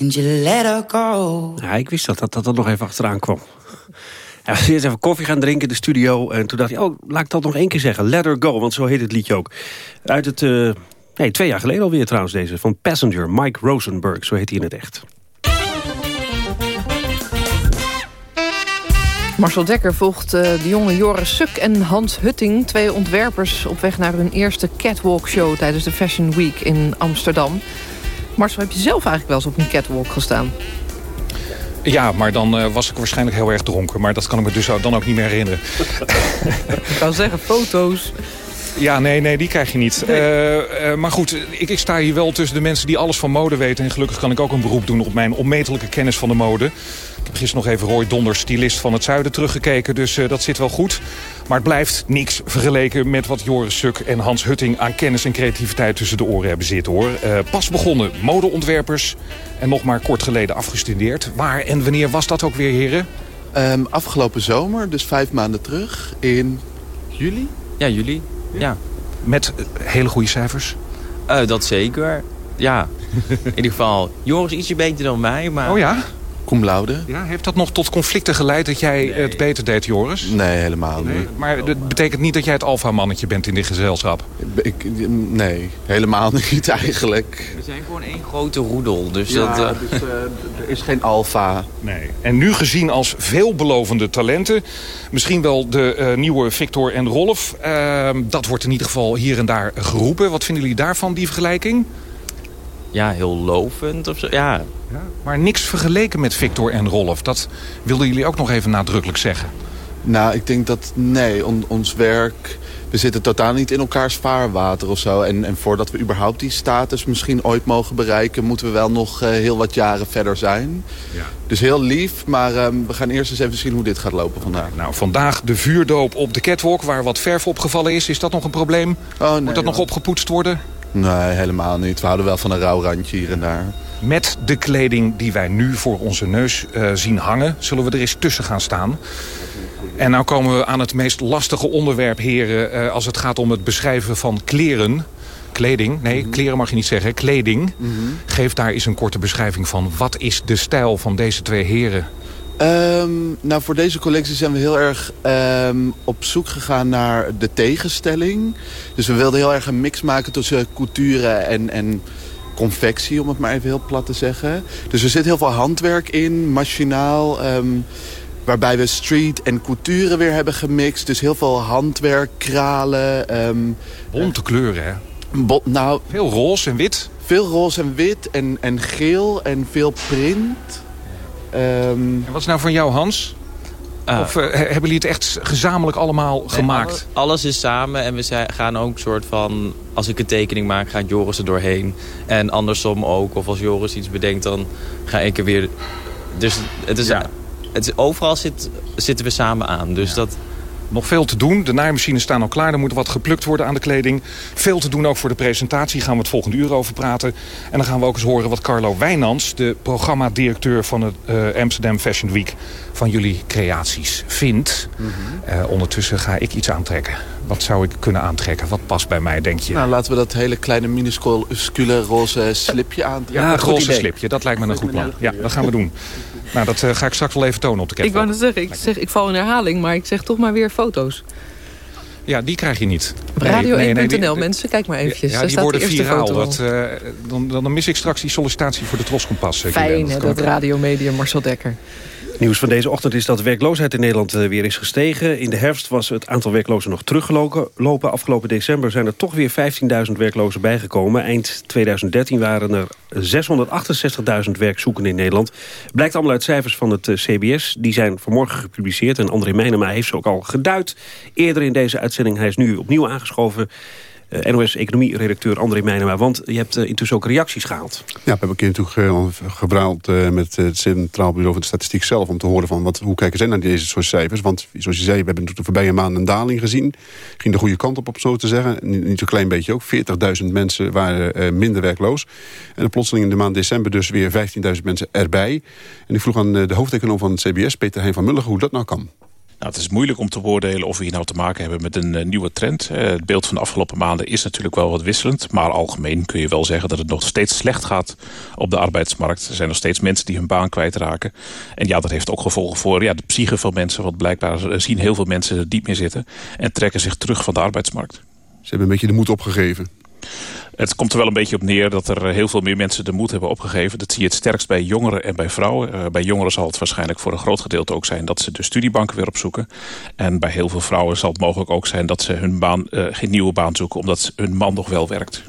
And you let her go. Ja, ik wist dat, dat dat er nog even achteraan kwam. Ja, we eerst even koffie gaan drinken in de studio. En toen dacht ik, oh, laat ik dat nog één keer zeggen. Let her go, want zo heet het liedje ook. Uit het, uh, nee, twee jaar geleden alweer trouwens deze. Van Passenger, Mike Rosenberg, zo heet hij in het echt. Marcel Dekker volgt uh, de jonge Joris Suk en Hans Hutting... twee ontwerpers op weg naar hun eerste catwalk-show... tijdens de Fashion Week in Amsterdam. Marcel, heb je zelf eigenlijk wel eens op een catwalk gestaan? Ja, maar dan uh, was ik waarschijnlijk heel erg dronken. Maar dat kan ik me dus dan ook niet meer herinneren. ik kan zeggen, foto's. Ja, nee, nee, die krijg je niet. Uh, uh, maar goed, ik, ik, sta hier wel tussen de mensen die alles van mode weten. En gelukkig kan ik ook een beroep doen op mijn onmetelijke kennis van de mode. Ik heb gisteren nog even Roy Donders, stylist van het zuiden, teruggekeken. Dus uh, dat zit wel goed. Maar het blijft niks vergeleken met wat Joris Suk en Hans Hutting... aan kennis en creativiteit tussen de oren hebben zitten, hoor. pas begonnen, modeontwerpers. En nog maar kort geleden afgestudeerd. Waar en wanneer was dat ook weer, heren? Um, afgelopen zomer, dus vijf maanden terug, in juli. Ja, juli. Ja. Met hele goede cijfers? Uh, dat zeker. Ja. In ieder geval, Joris ietsje beter dan mij. Maar... Oh ja? Cum laude. Ja, heeft dat nog tot conflicten geleid dat jij nee. het beter deed, Joris? Nee, helemaal nee. niet. Maar dat betekent niet dat jij het alfamannetje bent in dit gezelschap? Ik, nee, helemaal niet eigenlijk. We zijn gewoon één grote roedel. Dus ja, dat, uh... dus, uh, er is geen alfa. Nee. En nu gezien als veelbelovende talenten... misschien wel de uh, nieuwe Victor en Rolf... Ehm, dat wordt in ieder geval hier en daar geroepen. Wat vinden jullie daarvan, die vergelijking? Ja, heel lovend of zo. Ja, ja, maar niks vergeleken met Victor en Rolf. Dat wilden jullie ook nog even nadrukkelijk zeggen. Nou, ik denk dat nee, on, ons werk... We zitten totaal niet in elkaars vaarwater of zo. En, en voordat we überhaupt die status misschien ooit mogen bereiken... moeten we wel nog uh, heel wat jaren verder zijn. Ja. Dus heel lief, maar um, we gaan eerst eens even zien hoe dit gaat lopen vandaag. Nou, vandaag de vuurdoop op de catwalk waar wat verf opgevallen is. Is dat nog een probleem? Oh, nee, Moet dat nog opgepoetst worden? Nee, helemaal niet. We houden wel van een rauw randje hier en daar. Met de kleding die wij nu voor onze neus uh, zien hangen... zullen we er eens tussen gaan staan. En nou komen we aan het meest lastige onderwerp, heren... Uh, als het gaat om het beschrijven van kleren. Kleding, nee, mm -hmm. kleren mag je niet zeggen, kleding. Mm -hmm. Geef daar eens een korte beschrijving van. Wat is de stijl van deze twee heren? Um, nou, voor deze collectie zijn we heel erg um, op zoek gegaan naar de tegenstelling. Dus we wilden heel erg een mix maken tussen couture en, en confectie, om het maar even heel plat te zeggen. Dus er zit heel veel handwerk in, machinaal... Um, waarbij we street en couture weer hebben gemixt. Dus heel veel handwerk, kralen. Um, Bonte kleuren, hè? Nou, veel roze en wit. Veel roze en wit en, en geel en veel print. Um, en wat is nou van jou, Hans? Uh, of uh, hebben jullie het echt gezamenlijk allemaal nee, gemaakt? Alles, is samen en we zijn, gaan ook soort van... Als ik een tekening maak, gaat Joris er doorheen. En andersom ook. Of als Joris iets bedenkt, dan ga ik er weer... Dus het is, ja. het is, overal zit, zitten we samen aan. Dus ja. dat... Nog veel te doen. De naaimachines staan al klaar. Er moet wat geplukt worden aan de kleding. Veel te doen ook voor de presentatie. Gaan we het volgende uur over praten. En dan gaan we ook eens horen wat Carlo Wijnands... de programmadirecteur van het uh, Amsterdam Fashion Week... van jullie creaties vindt. Mm -hmm. uh, ondertussen ga ik iets aantrekken. Wat zou ik kunnen aantrekken? Wat past bij mij, denk je? Nou, laten we dat hele kleine minuscule roze slipje aantrekken. Ja, het roze slipje. Dat lijkt me een goed plan. Ja, dat gaan we doen. Nou, dat uh, ga ik straks wel even tonen op de catwalk. Ik wou net zeggen, ik, zeg, ik val in herhaling, maar ik zeg toch maar weer foto's. Ja, die krijg je niet. Radio1.nl, nee, nee, nee, mensen, kijk maar eventjes. Ja, Daar die worden viraal. Dat, uh, dan, dan mis ik straks die sollicitatie voor de Troskompas. Fijn, dat, dat radiomedium Marcel Dekker. Nieuws van deze ochtend is dat werkloosheid in Nederland weer is gestegen. In de herfst was het aantal werklozen nog teruggelopen. Afgelopen december zijn er toch weer 15.000 werklozen bijgekomen. Eind 2013 waren er 668.000 werkzoekenden in Nederland. Blijkt allemaal uit cijfers van het CBS. Die zijn vanmorgen gepubliceerd. En André Meijnema heeft ze ook al geduid. Eerder in deze uitzending. Hij is nu opnieuw aangeschoven. Uh, NOS-economie-redacteur André Meijnema. Want je hebt intussen ook reacties gehaald. Ja, we hebben een keer natuurlijk gebruild met het Centraal Bureau van de Statistiek zelf... om te horen van wat, hoe kijken zij naar deze soort cijfers. Want zoals je zei, we hebben de voorbije maanden een daling gezien. Ging de goede kant op, op zo te zeggen. Niet, zo'n klein beetje ook. 40.000 mensen waren minder werkloos. En plotseling in de maand december dus weer 15.000 mensen erbij. En ik vroeg aan de hoofdeconoom van het CBS, Peter Heijn van Mulligen... hoe dat nou kan. Nou, het is moeilijk om te beoordelen of we hier nou te maken hebben met een uh, nieuwe trend. Uh, het beeld van de afgelopen maanden is natuurlijk wel wat wisselend. Maar algemeen kun je wel zeggen dat het nog steeds slecht gaat op de arbeidsmarkt. Er zijn nog steeds mensen die hun baan kwijtraken. En ja, dat heeft ook gevolgen voor ja, de psyche van mensen. Want blijkbaar zien heel veel mensen er diep meer zitten. En trekken zich terug van de arbeidsmarkt. Ze hebben een beetje de moed opgegeven. Het komt er wel een beetje op neer dat er heel veel meer mensen de moed hebben opgegeven. Dat zie je het sterkst bij jongeren en bij vrouwen. Uh, bij jongeren zal het waarschijnlijk voor een groot gedeelte ook zijn dat ze de studiebanken weer opzoeken. En bij heel veel vrouwen zal het mogelijk ook zijn dat ze hun baan, uh, geen nieuwe baan zoeken omdat hun man nog wel werkt.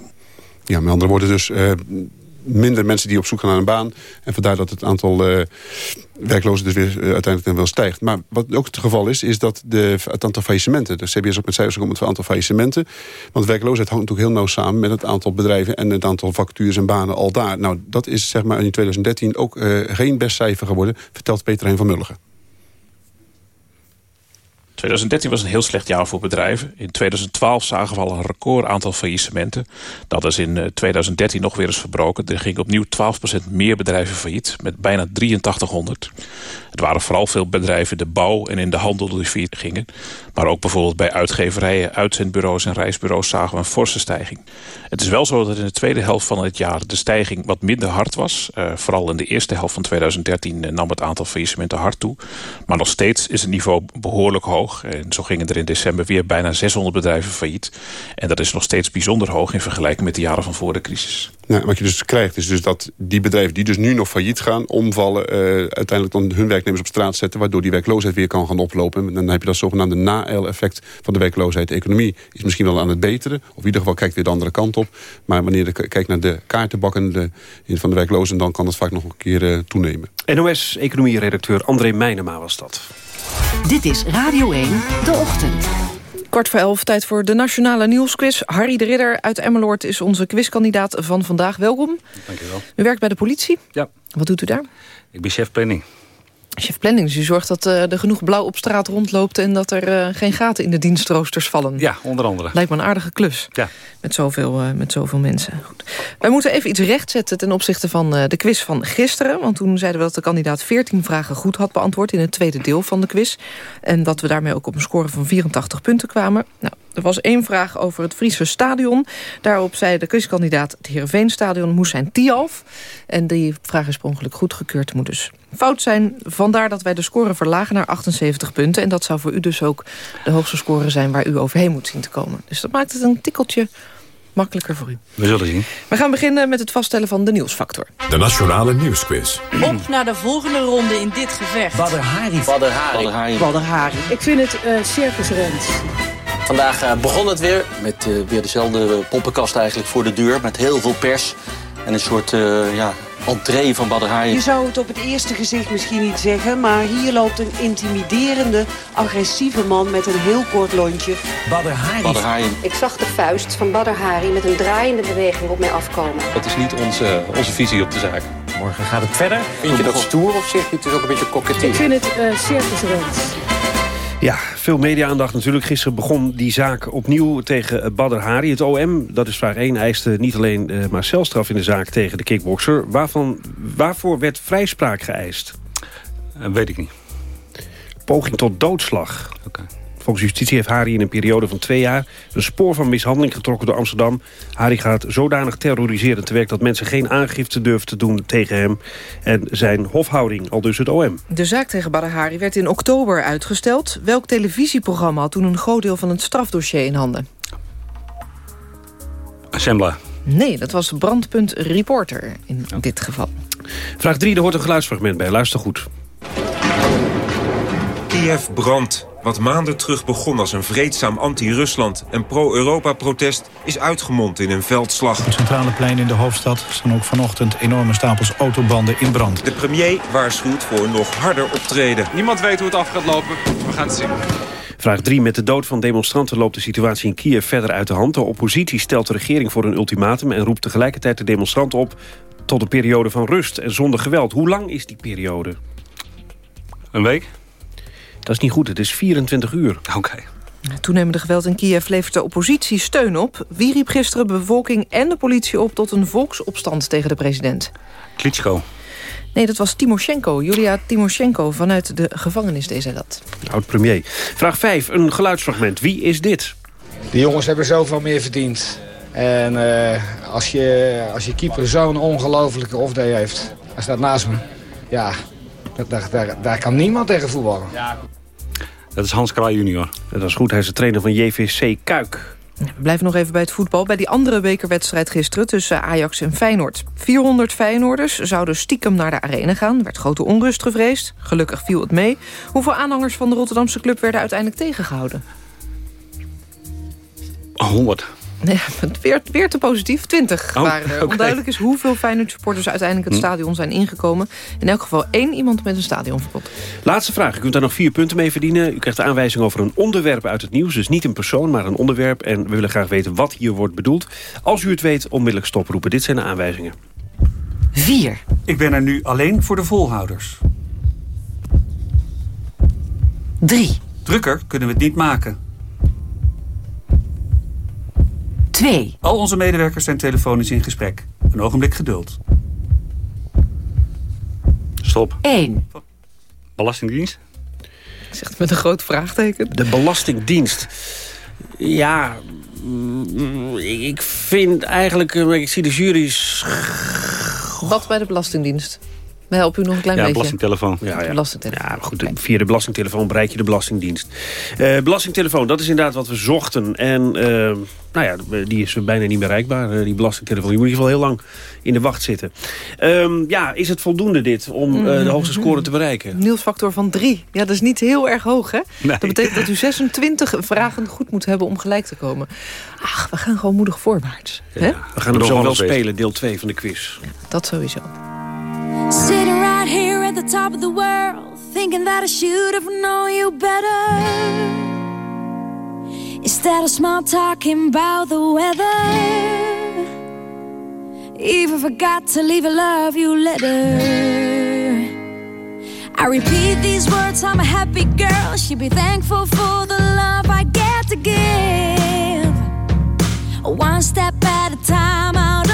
Ja, met andere woorden dus... minder mensen die op zoek gaan naar een baan. En vandaar dat het aantal uh, werklozen dus weer uh, uiteindelijk wel stijgt. Maar wat ook het geval is, is dat de, het aantal faillissementen... de CBS ook met cijfers komt het aantal faillissementen. Want werkloosheid hangt natuurlijk heel nauw samen met het aantal bedrijven... en het aantal vacatures en banen al daar. Nou, dat is zeg maar in 2013 ook uh, geen best cijfer geworden... vertelt Peter Hein van Mulligen. 2013 was een heel slecht jaar voor bedrijven. In 2012 zagen we al een record aantal faillissementen. Dat is in 2013 nog weer eens verbroken. Er gingen opnieuw 12% meer bedrijven failliet, met bijna 8300. Het waren vooral veel bedrijven in de bouw en in de handel die failliet gingen. Maar ook bijvoorbeeld bij uitgeverijen, uitzendbureaus en reisbureaus zagen we een forse stijging. Het is wel zo dat in de tweede helft van het jaar de stijging wat minder hard was. Uh, vooral in de eerste helft van 2013 uh, nam het aantal faillissementen hard toe. Maar nog steeds is het niveau behoorlijk hoog. En zo gingen er in december weer bijna 600 bedrijven failliet. En dat is nog steeds bijzonder hoog in vergelijking met de jaren van voor de crisis. Nou, wat je dus krijgt is dus dat die bedrijven die dus nu nog failliet gaan... omvallen, uh, uiteindelijk dan hun werknemers op straat zetten... waardoor die werkloosheid weer kan gaan oplopen. En dan heb je dat zogenaamde na-effect van de werkloosheid. De economie is misschien wel aan het beteren. Of in ieder geval kijkt weer de andere kant op. Maar wanneer je kijkt naar de kaartenbakken de, van de werklozen... dan kan dat vaak nog een keer uh, toenemen. NOS-economie-redacteur André Meijnema was dat. Dit is Radio 1, de ochtend. Kwart voor elf, tijd voor de Nationale Nieuwsquiz. Harry de Ridder uit Emmeloord is onze quizkandidaat van vandaag. Welkom. Dank je wel. U werkt bij de politie? Ja. Wat doet u daar? Ik ben chef planning. Chef planning, dus u zorgt dat uh, er genoeg blauw op straat rondloopt... en dat er uh, geen gaten in de dienstroosters vallen. Ja, onder andere. Lijkt me een aardige klus. Ja. Met zoveel, uh, met zoveel mensen. Goed. Wij moeten even iets rechtzetten ten opzichte van de quiz van gisteren. Want toen zeiden we dat de kandidaat 14 vragen goed had beantwoord... in het tweede deel van de quiz. En dat we daarmee ook op een score van 84 punten kwamen. Nou, er was één vraag over het Friese stadion. Daarop zei de quizkandidaat het Heerenveenstadion moest zijn Tialf. En die vraag is per ongeluk goedgekeurd. moet dus fout zijn. Vandaar dat wij de score verlagen naar 78 punten. En dat zou voor u dus ook de hoogste score zijn... waar u overheen moet zien te komen. Dus dat maakt het een tikkeltje makkelijker voor u. We zullen zien. We gaan beginnen met het vaststellen van de nieuwsfactor. De Nationale Nieuwsquiz. Op naar de volgende ronde in dit gevecht. Badr Hari. Badr Hari. Badr Hari. Ik vind het uh, circusrens. Vandaag uh, begon het weer met uh, weer dezelfde poppenkast eigenlijk voor de deur. Met heel veel pers en een soort ja, entree van Badr Hari. Je zou het op het eerste gezicht misschien niet zeggen... maar hier loopt een intimiderende, agressieve man met een heel kort lontje. Hari. Ik zag de vuist van Badr Hari met een draaiende beweging op mij afkomen. Dat is niet onze, onze visie op de zaak. Morgen gaat het verder. Vind je dat stoer of zeg je het is ook een beetje coquetief? Ik vind het uh, circusrens. Ja, veel media-aandacht natuurlijk. Gisteren begon die zaak opnieuw tegen Badr Hari. Het OM, dat is vraag 1, eiste niet alleen uh, maar celstraf in de zaak tegen de kickboxer. Waarvan, waarvoor werd vrijspraak geëist? Uh, weet ik niet. Poging tot doodslag. Oké. Okay. Volgens justitie heeft Hari in een periode van twee jaar... een spoor van mishandeling getrokken door Amsterdam. Hari gaat zodanig terroriserend te werk... dat mensen geen aangifte durven te doen tegen hem... en zijn hofhouding, al dus het OM. De zaak tegen Badr Hari werd in oktober uitgesteld. Welk televisieprogramma had toen een groot deel van het strafdossier in handen? Assembla. Nee, dat was Brandpunt Reporter in dit geval. Vraag 3, er hoort een geluidsfragment bij. Luister goed. Kiev brandt. Wat maanden terug begon als een vreedzaam anti-Rusland en pro-Europa-protest... is uitgemond in een veldslag. Op het centrale plein in de hoofdstad staan ook vanochtend enorme stapels autobanden in brand. De premier waarschuwt voor nog harder optreden. Niemand weet hoe het af gaat lopen. We gaan het zien. Vraag 3. Met de dood van demonstranten loopt de situatie in Kiev verder uit de hand. De oppositie stelt de regering voor een ultimatum... en roept tegelijkertijd de demonstranten op tot een periode van rust en zonder geweld. Hoe lang is die periode? Een week? Dat is niet goed, het is 24 uur. Oké. Toenemende geweld in Kiev levert de oppositie steun op. Wie riep gisteren de bevolking en de politie op... tot een volksopstand tegen de president? Klitschko. Nee, dat was Timoshenko. Julia Timoshenko vanuit de gevangenis deed zij dat. Oud-premier. Vraag 5, een geluidsfragment. Wie is dit? De jongens hebben zoveel meer verdiend. En eh, als, je, als je keeper zo'n ongelofelijke off-day heeft... Hij staat naast me. Ja, daar, daar, daar kan niemand tegen voetballen. Dat is Hans Kraai junior. Dat is goed, hij is de trainer van JVC Kuik. We blijven nog even bij het voetbal. Bij die andere bekerwedstrijd gisteren tussen Ajax en Feyenoord. 400 Feyenoorders zouden stiekem naar de arena gaan. Er werd grote onrust gevreesd. Gelukkig viel het mee. Hoeveel aanhangers van de Rotterdamse club werden uiteindelijk tegengehouden? 100. Nee, weer, weer te positief. 20 Oh, waren er. Onduidelijk is hoeveel Feyenoord supporters uiteindelijk het Hm. stadion zijn ingekomen. In elk geval één iemand met een stadionverbod. Laatste vraag. U kunt daar nog vier punten mee verdienen. U krijgt de aanwijzing over een onderwerp uit het nieuws. Dus niet een persoon, maar een onderwerp. En we willen graag weten wat hier wordt bedoeld. Als u het weet, onmiddellijk stoproepen. Dit zijn de aanwijzingen. 4. Ik ben er nu alleen voor de volhouders. 3. Drukker kunnen we het niet maken. 2. Al onze medewerkers zijn telefonisch in gesprek. Een ogenblik geduld. Stop. 1. Belastingdienst? Ik zeg het met een groot vraagteken. De Belastingdienst. Ja, mm, ik vind eigenlijk... eh, Ik zie de jury's... Wat bij de Belastingdienst? We helpen u nog een klein ja, beetje. belastingtelefoon. Ja, ja. Belastingtelefoon. Ja, goed, via de belastingtelefoon bereik je de Belastingdienst. Eh, belastingtelefoon, dat is inderdaad wat we zochten. En eh, nou ja, die is bijna niet bereikbaar, eh, die belastingtelefoon. Je moet in ieder geval heel lang in de wacht zitten. Ehm, ja, is het voldoende dit om eh, de hoogste score te bereiken? Nieuwsfactor van 3. Ja, dat is niet heel erg hoog, hè? Nee. Dat betekent dat u 26 vragen goed moet hebben om gelijk te komen. Ach, we gaan gewoon moedig voorwaarts. hè? We gaan hem zo wel spelen, deel 2 van de quiz. Dat sowieso. Sitting right here at the top of the world, thinking that I should have known you better. Instead of small talking about the weather, even forgot to leave a love you letter. I repeat these words, I'm a happy girl. Should be thankful for the love I get to give. One step at a time out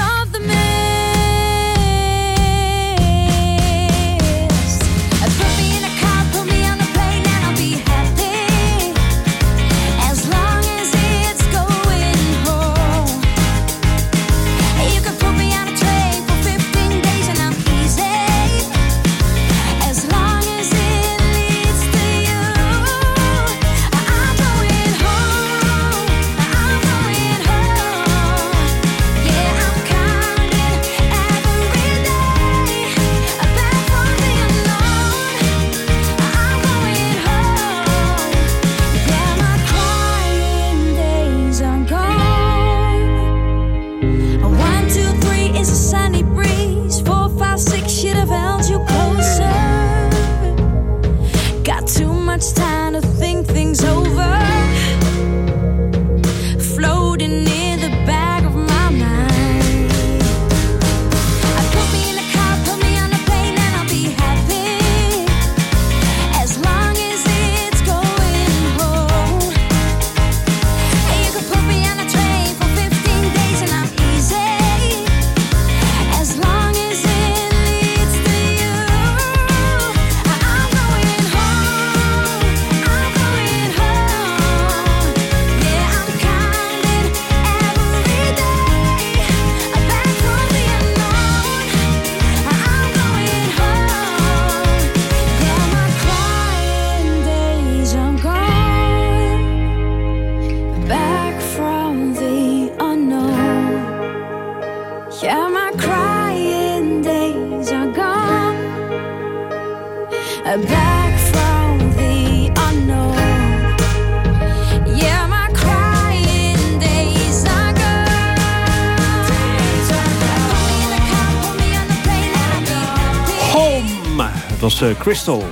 Crystal.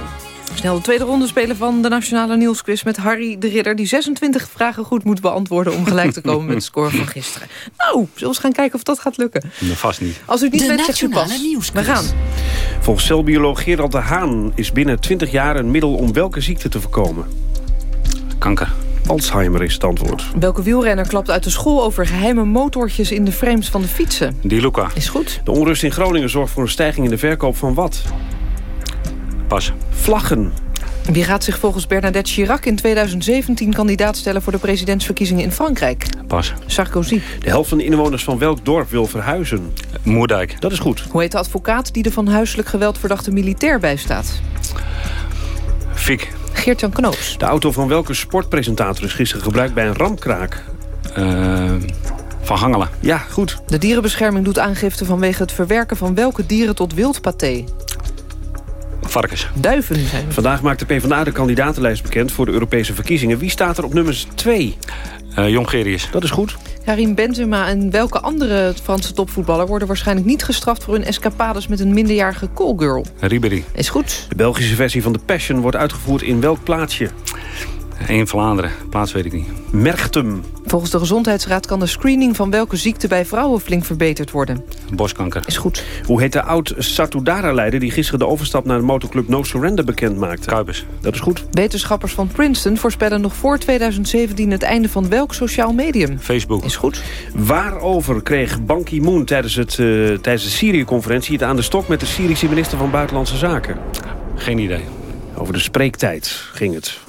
Snel de tweede ronde spelen van de Nationale Nieuwsquiz met Harry de Ridder... die 26 vragen goed moet beantwoorden om gelijk te komen met de score van gisteren. Nou, zullen we eens gaan kijken of dat gaat lukken. Nee, vast niet. Als u het niet De weet, zegt u Nationale pas. Nieuwsquiz. We gaan. Volgens celbioloog Gerald de Haan is binnen 20 jaar een middel om welke ziekte te voorkomen? Kanker. Alzheimer is het antwoord. Welke wielrenner klapt uit de school over geheime motortjes in de frames van de fietsen? Die Luca. Is goed. De onrust in Groningen zorgt voor een stijging in de verkoop van wat? Pas. Vlaggen. Wie gaat zich volgens Bernadette Chirac in 2017 kandidaat stellen voor de presidentsverkiezingen in Frankrijk? Pas. Sarkozy. De helft van de inwoners van welk dorp wil verhuizen? Moerdijk. Dat is goed. Hoe heet de advocaat die de van huiselijk geweld verdachte militair bijstaat? Fiek. Geert-Jan Knoops. De auto van welke sportpresentator is gisteren gebruikt bij een ramkraak? Eh, van Hangelen. Ja, goed. De dierenbescherming doet aangifte vanwege het verwerken van welke dieren tot wildpaté? Varkens. Duiven zijn. Vandaag maakt de PvdA de kandidatenlijst bekend voor de Europese verkiezingen. Wie staat er op nummers 2? Uh, Jongerius. Dat is goed. Karim Benzema en welke andere Franse topvoetballer... worden waarschijnlijk niet gestraft voor hun escapades... met een minderjarige callgirl? Ribéry. Is goed. De Belgische versie van The Passion wordt uitgevoerd in welk plaatsje? In Vlaanderen. Plaats weet ik niet. Merchtum. Volgens de Gezondheidsraad kan de screening van welke ziekte bij vrouwen flink verbeterd worden. Boskanker. Is goed. Hoe heet de oud-Satudara-leider die gisteren de overstap naar de motorclub No Surrender bekend maakte? Kuipers. Dat is goed. Wetenschappers van Princeton voorspellen nog voor 2017 het einde van welk sociaal medium? Facebook. Is goed. Waarover kreeg Ban Ki-moon tijdens, het, eh, tijdens de Syrië-conferentie het aan de stok met de Syrische minister van Buitenlandse Zaken? Geen idee. Over de spreektijd ging het.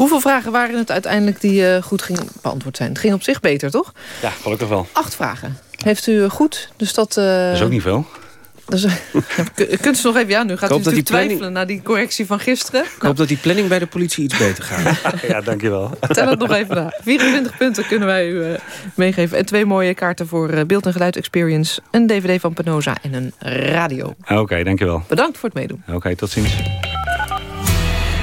Hoeveel vragen waren het uiteindelijk die eh, goed gingen beantwoord zijn? Het ging op zich beter, toch? Ja, gelukkig wel. Acht vragen. Heeft u eh, goed? Dus dat... eh, Dat is ook niet veel. dus, kunt u nog even... Ja, nu gaat u natuurlijk die planning- twijfelen na die correctie van gisteren. Ik hoop dat die planning bij de politie iets beter gaat. ja, dankjewel. Tel het nog even na. 24 punten kunnen wij u meegeven. En twee mooie kaarten voor beeld- en geluid experience. Een dvd van Penosa en een radio. Oké, dankjewel. Bedankt voor het meedoen. Oké, tot ziens.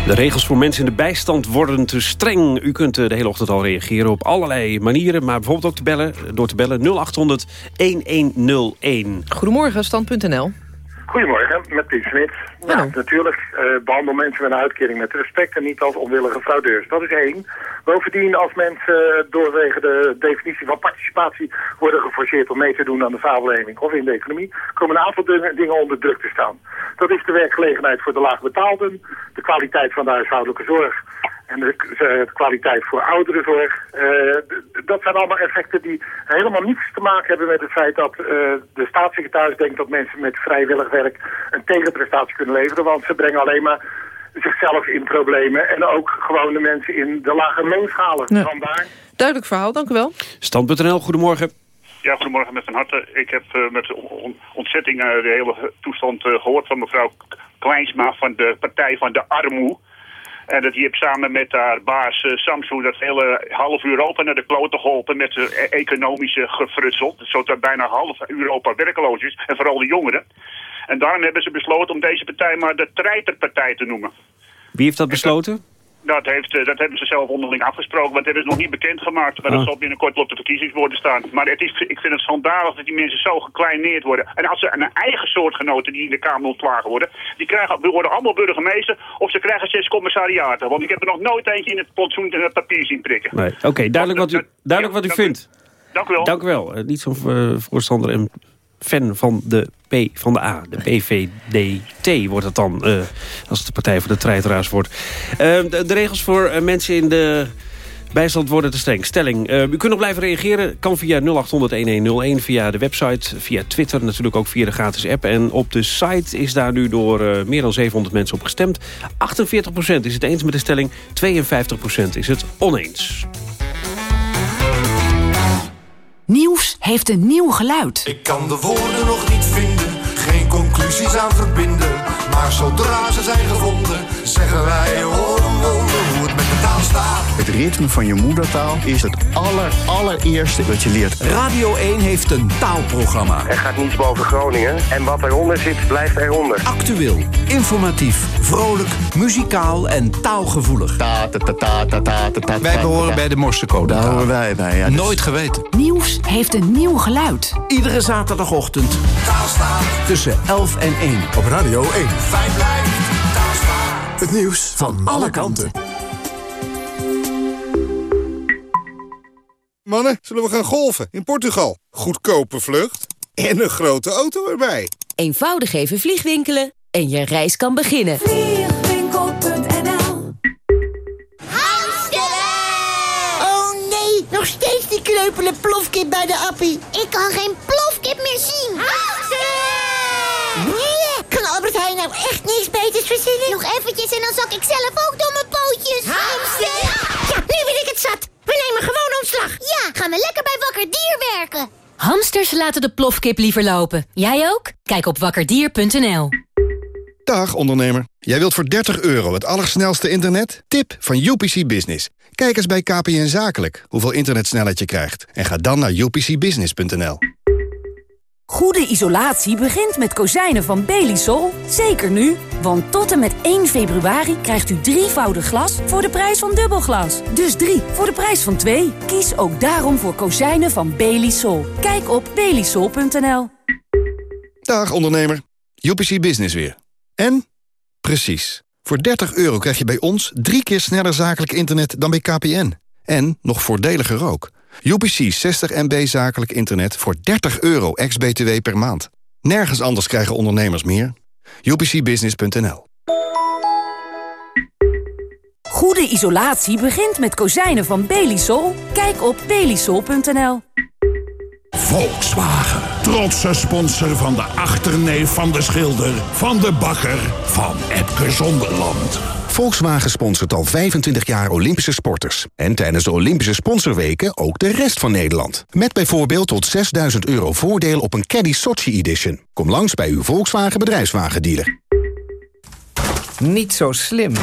De regels voor mensen in de bijstand worden te streng. U kunt eh, de hele ochtend al reageren op allerlei manieren. Maar bijvoorbeeld ook te bellen, door te bellen 0800 1101. Goedemorgen, stand.nl. Goedemorgen, met Piet Smit. Ja, natuurlijk, eh, behandel mensen met een uitkering met respect en niet als onwillige fraudeurs. Dat is één. Bovendien, als mensen doorwege de definitie van participatie worden geforceerd om mee te doen aan de samenleving of in de economie, komen een aantal dingen dingen onder druk te staan. Dat is de werkgelegenheid voor de laagbetaalden, de kwaliteit van de huishoudelijke zorg en de, de kwaliteit voor ouderenzorg. Eh, dat zijn allemaal effecten die helemaal niets te maken hebben met het feit dat eh, de staatssecretaris denkt dat mensen met vrijwillig werk een tegenprestatie kunnen leveren. Want ze brengen alleen maar zichzelf in problemen en ook gewoon de mensen in de lage loonschalen. Ja. Vandaar Duidelijk verhaal, dank u wel. Stand.nl, goedemorgen. Ja, goedemorgen met van harte. Ik heb eh, met on- ontzetting eh, de hele toestand eh, gehoord van mevrouw Kleinsma van de Partij van de Armoe. En dat die heeft samen met haar baas uh, Samsung dat hele half Europa naar de kloten geholpen met de economische gefrutsel. Zodat bijna half Europa werkloos is. En vooral de jongeren. En daarom hebben ze besloten om deze partij maar de Treiterpartij te noemen. Wie heeft dat besloten? Dat, heeft, eh, dat hebben ze zelf onderling afgesproken, want dat hebben ze nog niet bekendgemaakt. Maar Ah. dat zal binnenkort op de verkiezingsborden staan. Maar het is, ik vind het schandalig dat die mensen zo gekleineerd worden. En als ze een eigen soortgenoten die in de Kamer ontslagen worden, die krijgen, worden allemaal burgemeester of ze krijgen zes commissariaten. Want ik heb er nog nooit eentje in het plantsoen en het papier zien prikken. Nee. Oké, duidelijk wat u, duidelijk wat u vindt. Dank u wel. Dank u wel. Eh, niet zo'n eh, voorstander en fan van de P van de A. De PVDT wordt het dan, eh, als het de Partij voor de Treiteraars wordt. Eh, de, regels voor eh, mensen in de bijstand worden te streng. Stelling, eh, u kunt nog blijven reageren. Kan via 0800-1101, via de website, via Twitter... natuurlijk ook via de gratis app. En op de site is daar nu door eh, meer dan 700 mensen op gestemd. 48% is het eens met de stelling, 52% is het oneens. Nieuws heeft een nieuw geluid. Ik kan de woorden nog niet vinden, geen conclusies aan verbinden. Maar zodra ze zijn gevonden, zeggen wij hoor Het ritme van je moedertaal is het aller, allereerste wat je leert. Radio 1 heeft een taalprogramma. Er gaat niets boven Groningen. En wat eronder zit, blijft eronder. Actueel, informatief, vrolijk, muzikaal en taalgevoelig. Wij behoren bij de Morsecode. Daar horen wij bij, ja. dus- Nooit geweten. Nieuws heeft een nieuw geluid. Iedere zaterdagochtend tussen 11 en 1 op Radio 1. Fijn blijft. Het nieuws van alle kanten. Mannen, zullen we gaan golfen in Portugal? Goedkope vlucht en een grote auto erbij. Eenvoudig even vliegwinkelen en je reis kan beginnen. Vliegwinkel.nl Oh nee, nog steeds die kreupele plofkip bij de appie. Ik kan geen plofkip meer zien. Nee, kan Albert Heijn nou echt niks beters verzinnen? Nog eventjes en dan zak ik zelf ook door mijn pootjes. Hamster! Ja, nu ben ik het zat. We nemen gewoon ontslag. Ja, gaan we lekker bij Wakker Dier werken. Hamsters laten de plofkip liever lopen. Jij ook? Kijk op wakkerdier.nl. Dag ondernemer. Jij wilt voor 30 euro het allersnelste internet? Tip van UPC Business. Kijk eens bij KPN Zakelijk hoeveel internetsnelheid je krijgt. En ga dan naar upcbusiness.nl. Goede isolatie begint met kozijnen van Belisol. Zeker nu, want tot en met 1 februari krijgt u drievoudig glas voor de prijs van dubbelglas. Dus drie voor de prijs van twee. Kies ook daarom voor kozijnen van Belisol. Kijk op belisol.nl. Dag ondernemer. UPC Business weer. En? Precies. Voor 30 euro krijg je bij ons drie keer sneller zakelijk internet dan bij KPN. En nog voordeliger ook. UPC 60 MB zakelijk internet voor 30 euro ex-BTW per maand. Nergens anders krijgen ondernemers meer. UPCbusiness.nl Goede isolatie begint met kozijnen van Belisol. Kijk op belisol.nl. Volkswagen. Trotse sponsor van de achterneef van de schilder... van de bakker van Epke Zonderland. Volkswagen sponsort al 25 jaar Olympische sporters. En tijdens de Olympische sponsorweken ook de rest van Nederland. Met bijvoorbeeld tot 6000 euro voordeel op een Caddy Sochi Edition. Kom langs bij uw Volkswagen bedrijfswagendealer. Niet zo slim.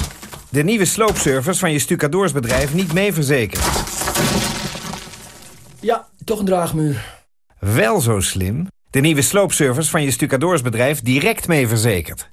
De nieuwe sloopservice van je stucadoorsbedrijf niet mee verzekerd. Ja, toch een draagmuur. Wel zo slim. De nieuwe sloopservice van je stucadoorsbedrijf direct mee verzekerd.